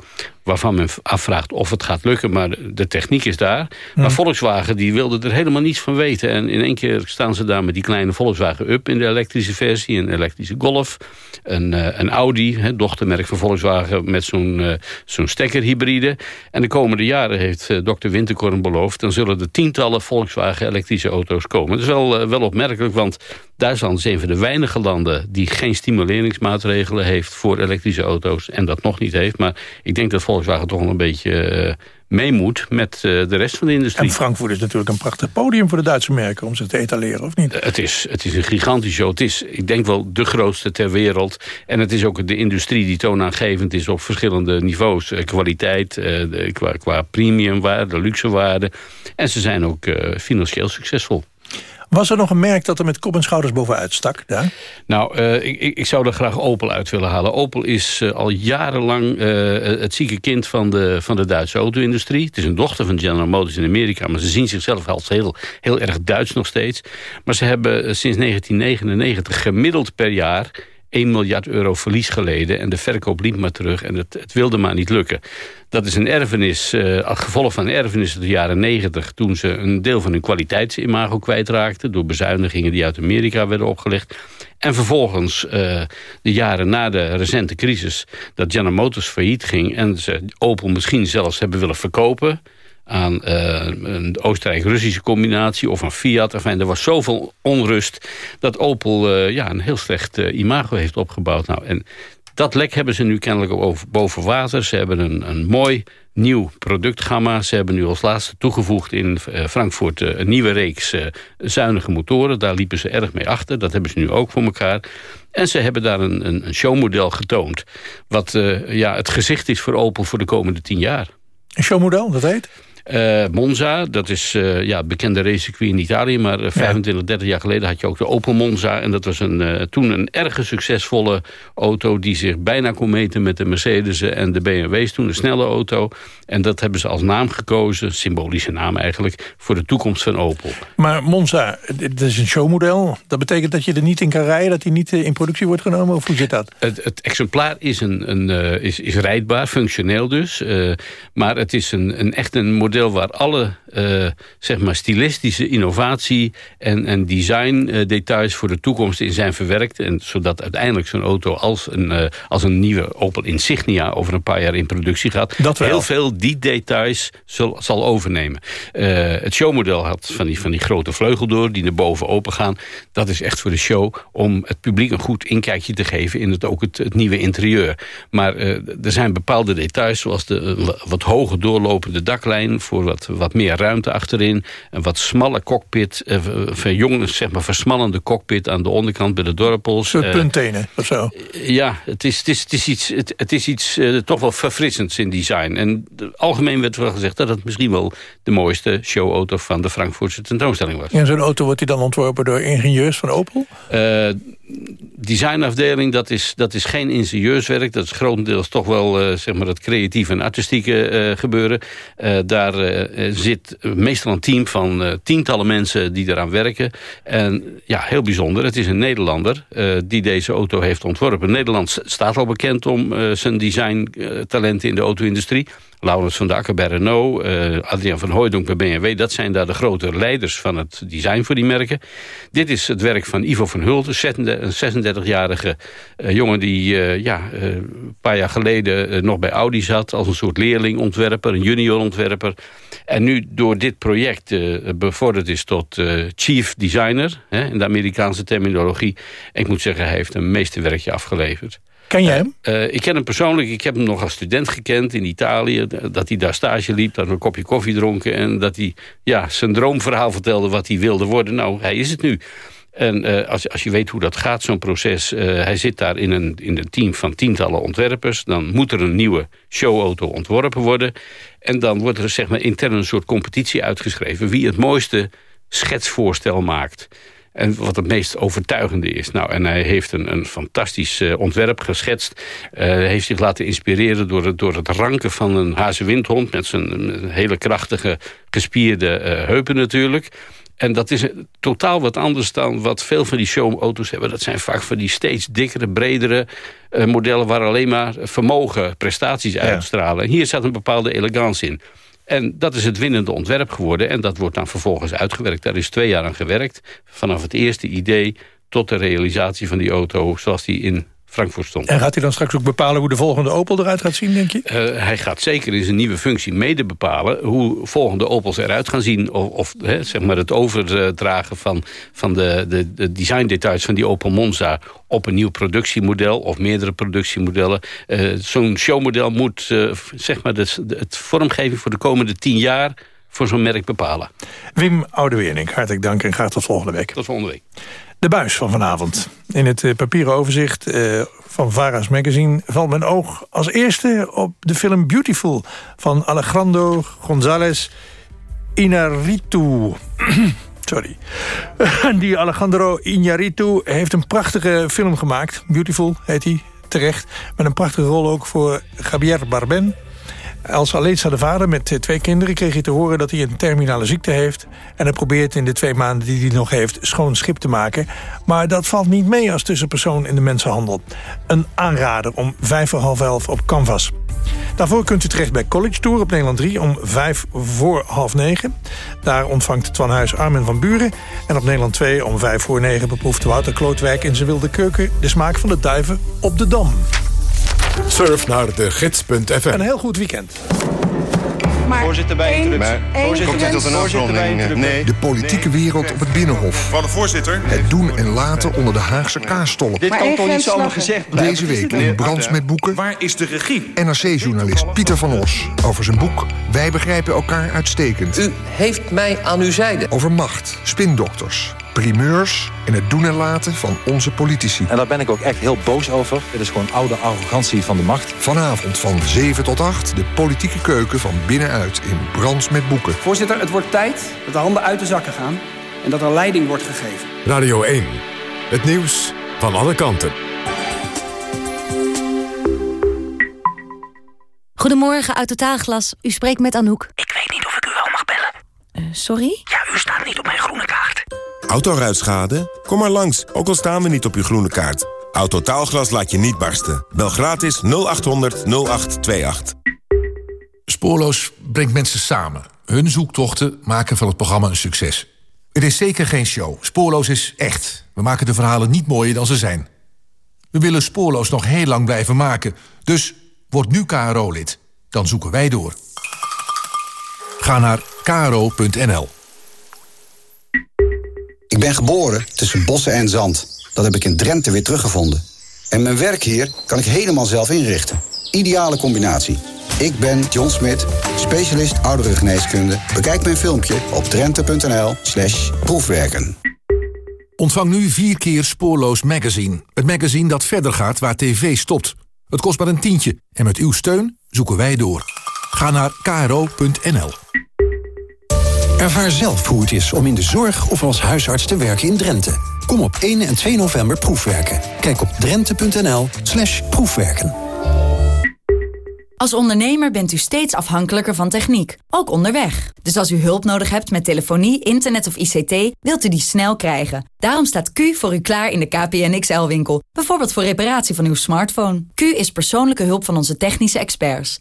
waarvan men afvraagt of het gaat lukken. Maar de techniek is daar. Maar Volkswagen die wilde er helemaal niets van weten. En in één keer staan ze daar met die kleine Volkswagen Up in de elektrische versie. Een elektrische Golf. Een, eh, een Audi, hè, dochtermerk van Volkswagen... met zo'n eh, zo'n stekkerhybride. En de komende jaren heeft eh, dokter Winterkorn beloofd... dan zullen er tientallen Volkswagen elektrische auto's komen. Dat is wel, wel opmerkelijk, want Duitsland is een van de weinige landen... die geen stimuleringsmaatregelen heeft voor elektrische auto's... en dat nog niet heeft. Maar ik denk dat Volkswagen toch wel een beetje eh, mee moet... met eh, de rest van de industrie. En Frankfurt is natuurlijk een prachtig podium voor de Duitse merken... om ze te etaleren, of niet? Het is, het is een gigantisch show. Het is, ik denk wel, de grootste ter wereld. En het is ook de industrie die toonaangevend is op verschillende niveaus. Eh, Kwaliteit, eh, qua, qua premiumwaarde, luxewaarde. En ze zijn ook eh, financieel succesvol. Was er nog een merk dat er met kop en schouders bovenuit stak? Nou, eh, ik, ik- zou er graag Opel uit willen halen. Opel is eh, al jarenlang eh, het zieke kind van de, van de Duitse auto-industrie. Het is een dochter van General Motors in Amerika... maar ze zien zichzelf als heel, heel erg Duits nog steeds. Maar ze hebben sinds 1999 gemiddeld per jaar... 1 miljard euro verlies geleden. En de verkoop liep maar terug. En het, het wilde maar niet lukken. Dat is een erfenis, eh als gevolg van een erfenis uit de jaren 90... toen ze een deel van hun kwaliteitsimago kwijtraakten... door bezuinigingen die uit Amerika werden opgelegd. En vervolgens eh, de jaren na de recente crisis... dat General Motors failliet ging... en ze Opel misschien zelfs hebben willen verkopen aan eh, een Oostenrijk-Russische combinatie of een Fiat. Enfin, er was zoveel onrust dat Opel eh, ja, een heel slecht uh, imago heeft opgebouwd. Nou, en dat lek hebben ze nu kennelijk boven water. Ze hebben een, een mooi nieuw productgamma. Ze hebben nu als laatste toegevoegd in Frankfurt een nieuwe reeks zuinige motoren. Daar liepen ze erg mee achter. Dat hebben ze nu ook voor elkaar. En ze hebben daar een, een, een showmodel getoond. Wat ja, het gezicht is voor Opel voor de komende tien jaar. Een showmodel, dat heet? Uh, Monza, dat is uh, ja, bekende racecircuit in Italië. Maar uh, 25, 30 jaar geleden had je ook de Opel Monza. En dat was een, toen een erg succesvolle auto... die zich bijna kon meten met de Mercedes en de BMW's. Toen een snelle auto. En dat hebben ze als naam gekozen, symbolische naam eigenlijk... voor de toekomst van Opel. Maar Monza, dat is een showmodel. Dat betekent dat je er niet in kan rijden... dat hij niet in productie wordt genomen? Of hoe zit dat? Het, het exemplaar is, een, een, is, is rijdbaar, functioneel dus. maar het is een, een echt een model waar alle uh, zeg maar stilistische innovatie en, en design uh, details voor de toekomst in zijn verwerkt. En zodat uiteindelijk zo'n auto als een, uh, als een nieuwe Opel Insignia over een paar jaar in productie gaat. Dat. Heel veel die details zal, zal overnemen. het showmodel had van die, van die grote vleugeldeur die naar boven open gaan. Dat is echt voor de show om het publiek een goed inkijkje te geven in het, ook het, het nieuwe interieur. Maar er zijn bepaalde details zoals de wat hoger doorlopende daklijn voor wat, wat meer ruimte achterin. Een wat smalle cockpit, eh, verjongend, zeg maar versmallende cockpit aan de onderkant bij de dorpels. Een soort punttenen of zo? ja, het is, het is, het is iets, het, het is iets uh, toch wel verfrissends in design. En algemeen werd wel gezegd dat het misschien wel de mooiste showauto van de Frankfurtse tentoonstelling was. En zo'n auto wordt die dan ontworpen door ingenieurs van Opel? Designafdeling, dat is, dat is geen ingenieurswerk. Dat is grotendeels toch wel uh, zeg maar het creatieve en artistieke uh, gebeuren. Uh, daar zit meestal een team van tientallen mensen die eraan werken. En ja, heel bijzonder. Het is een Nederlander die deze auto heeft ontworpen. Nederland staat al bekend om zijn designtalenten in de auto-industrie. Laurens van der Akker bij Renault, uh, Adriaan van Hooijdonk bij BMW. Dat zijn daar de grote leiders van het design voor die merken. Dit is het werk van Ivo van Hulten, een 36-jarige uh, jongen... die uh, ja, een paar jaar geleden nog bij Audi zat... als een soort leerlingontwerper, een juniorontwerper. En nu door dit project bevorderd is tot chief designer... Hè, in de Amerikaanse terminologie. En ik moet zeggen, hij heeft een meesterwerkje afgeleverd. Ken jij hem? Uh, ik ken hem persoonlijk. Ik heb hem nog als student gekend in Italië. Dat hij daar stage liep, dat een kopje koffie dronken... en dat hij ja, zijn droomverhaal vertelde wat hij wilde worden. Nou, hij is het nu. En uh, als, als je weet hoe dat gaat, zo'n proces... Uh, hij zit daar in een, in een team van tientallen ontwerpers. Dan moet er een nieuwe showauto ontworpen worden. En dan wordt er zeg maar, intern een soort competitie uitgeschreven... wie het mooiste schetsvoorstel maakt... En wat het meest overtuigende is. Nou, en hij heeft een, een fantastisch uh, ontwerp geschetst. Uh, heeft zich laten inspireren door het, door het ranken van een hazenwindhond... met zijn hele krachtige, gespierde heupen natuurlijk. En dat is totaal wat anders dan wat veel van die showauto's hebben. Dat zijn vaak van die steeds dikkere, bredere modellen... waar alleen maar vermogen, prestaties uitstralen. En hier zat een bepaalde elegantie in. En dat is het winnende ontwerp geworden. En dat wordt dan vervolgens uitgewerkt. Daar is twee jaar aan gewerkt. Vanaf het eerste idee tot de realisatie van die auto... zoals die in Frankfurt stond. En gaat hij dan straks ook bepalen hoe de volgende Opel eruit gaat zien, denk je? Uh, hij gaat zeker in zijn nieuwe functie mede bepalen... hoe volgende Opels eruit gaan zien. Of, of zeg maar het overdragen van, van de, de, de designdetails van die Opel Monza... op een nieuw productiemodel of meerdere productiemodellen. Uh, Zo'n showmodel moet uh, zeg maar de, de, het vormgeving voor de komende tien jaar voor zo'n merk bepalen. Wim Oudewernink, hartelijk dank en graag tot volgende week. Tot volgende week. De buis van vanavond. In het uh, papieren overzicht uh, van Vara's Magazine valt mijn oog als eerste op de film Beautiful van Alejandro González Inarritu. Sorry. Die Alejandro Iñárritu heeft een prachtige film gemaakt. Beautiful heet hij, terecht. Met een prachtige rol ook voor Javier Bardem. Als alleenstaande vader met twee kinderen kreeg hij te horen dat hij een terminale ziekte heeft. En hij probeert in de twee maanden die hij nog heeft schoon schip te maken. Maar dat valt niet mee als tussenpersoon in de mensenhandel. Een aanrader om vijf voor half elf op Canvas. Daarvoor kunt u terecht bij College Tour op Nederland 3 om vijf voor half negen. Daar ontvangt Twan Huis Armin van Buren. En op Nederland 2 om vijf voor negen beproeft Wouter Klootwijk in zijn wilde keuken... de smaak van de duiven op de Dam. Surf naar de gids.fm. Een heel goed weekend. maar Voorzitter bij interruptie. Voorzitter, Komt tot een afronding? Nee. De politieke wereld op het Binnenhof. Van de voorzitter. Het doen en laten onder de Haagse kaastollen. Dit kan toch niet zomaar gezegd blijven? Deze week in Brands met Boeken... Waar is de regie? NRC-journalist Pieter van Os over zijn boek... Wij begrijpen elkaar uitstekend. U heeft mij aan uw zijde. Over macht, spindokters, primeurs en het doen en laten van onze politici. En daar ben ik ook echt heel boos over. Dit is gewoon oude arrogantie van de macht. Vanavond van 7 tot 8 de politieke keuken van binnenuit in Brands met Boeken. Voorzitter, het wordt tijd dat de handen uit de zakken gaan... en dat er leiding wordt gegeven. Radio 1. Het nieuws van alle kanten. Goedemorgen, uit Totaalglas. U spreekt met Anouk. Ik weet niet of ik u wel mag bellen. sorry? Ja, u staat niet op mijn. Autoruitschade? Kom maar langs, ook al staan we niet op uw groene kaart. Autotaalglas laat je niet barsten. Bel gratis 0800 0828. Spoorloos brengt mensen samen. Hun zoektochten maken van het programma een succes. Het is zeker geen show. Spoorloos is echt. We maken de verhalen niet mooier dan ze zijn. We willen Spoorloos nog heel lang blijven maken. Dus word nu KRO-lid. Dan zoeken wij door. Ga naar kro.nl. Ik ben geboren tussen bossen en zand. Dat heb ik in Drenthe weer teruggevonden. En mijn werk hier kan ik helemaal zelf inrichten. Ideale combinatie. Ik ben John Smit, specialist ouderengeneeskunde. Bekijk mijn filmpje op drenthe.nl slash proefwerken. Ontvang nu vier keer Spoorloos Magazine. Het magazine dat verder gaat waar tv stopt. Het kost maar een tientje en met uw steun zoeken wij door. Ga naar kro.nl. Ervaar zelf hoe het is om in de zorg of als huisarts te werken in Drenthe. Kom op 1 en 2 november proefwerken. Kijk op drenthe.nl slash proefwerken. Als ondernemer bent u steeds afhankelijker van techniek, ook onderweg. Dus als u hulp nodig hebt met telefonie, internet of ICT, wilt u die snel krijgen. Daarom staat Q voor u klaar in de KPN XL-winkel. Bijvoorbeeld voor reparatie van uw smartphone. Q is persoonlijke hulp van onze technische experts.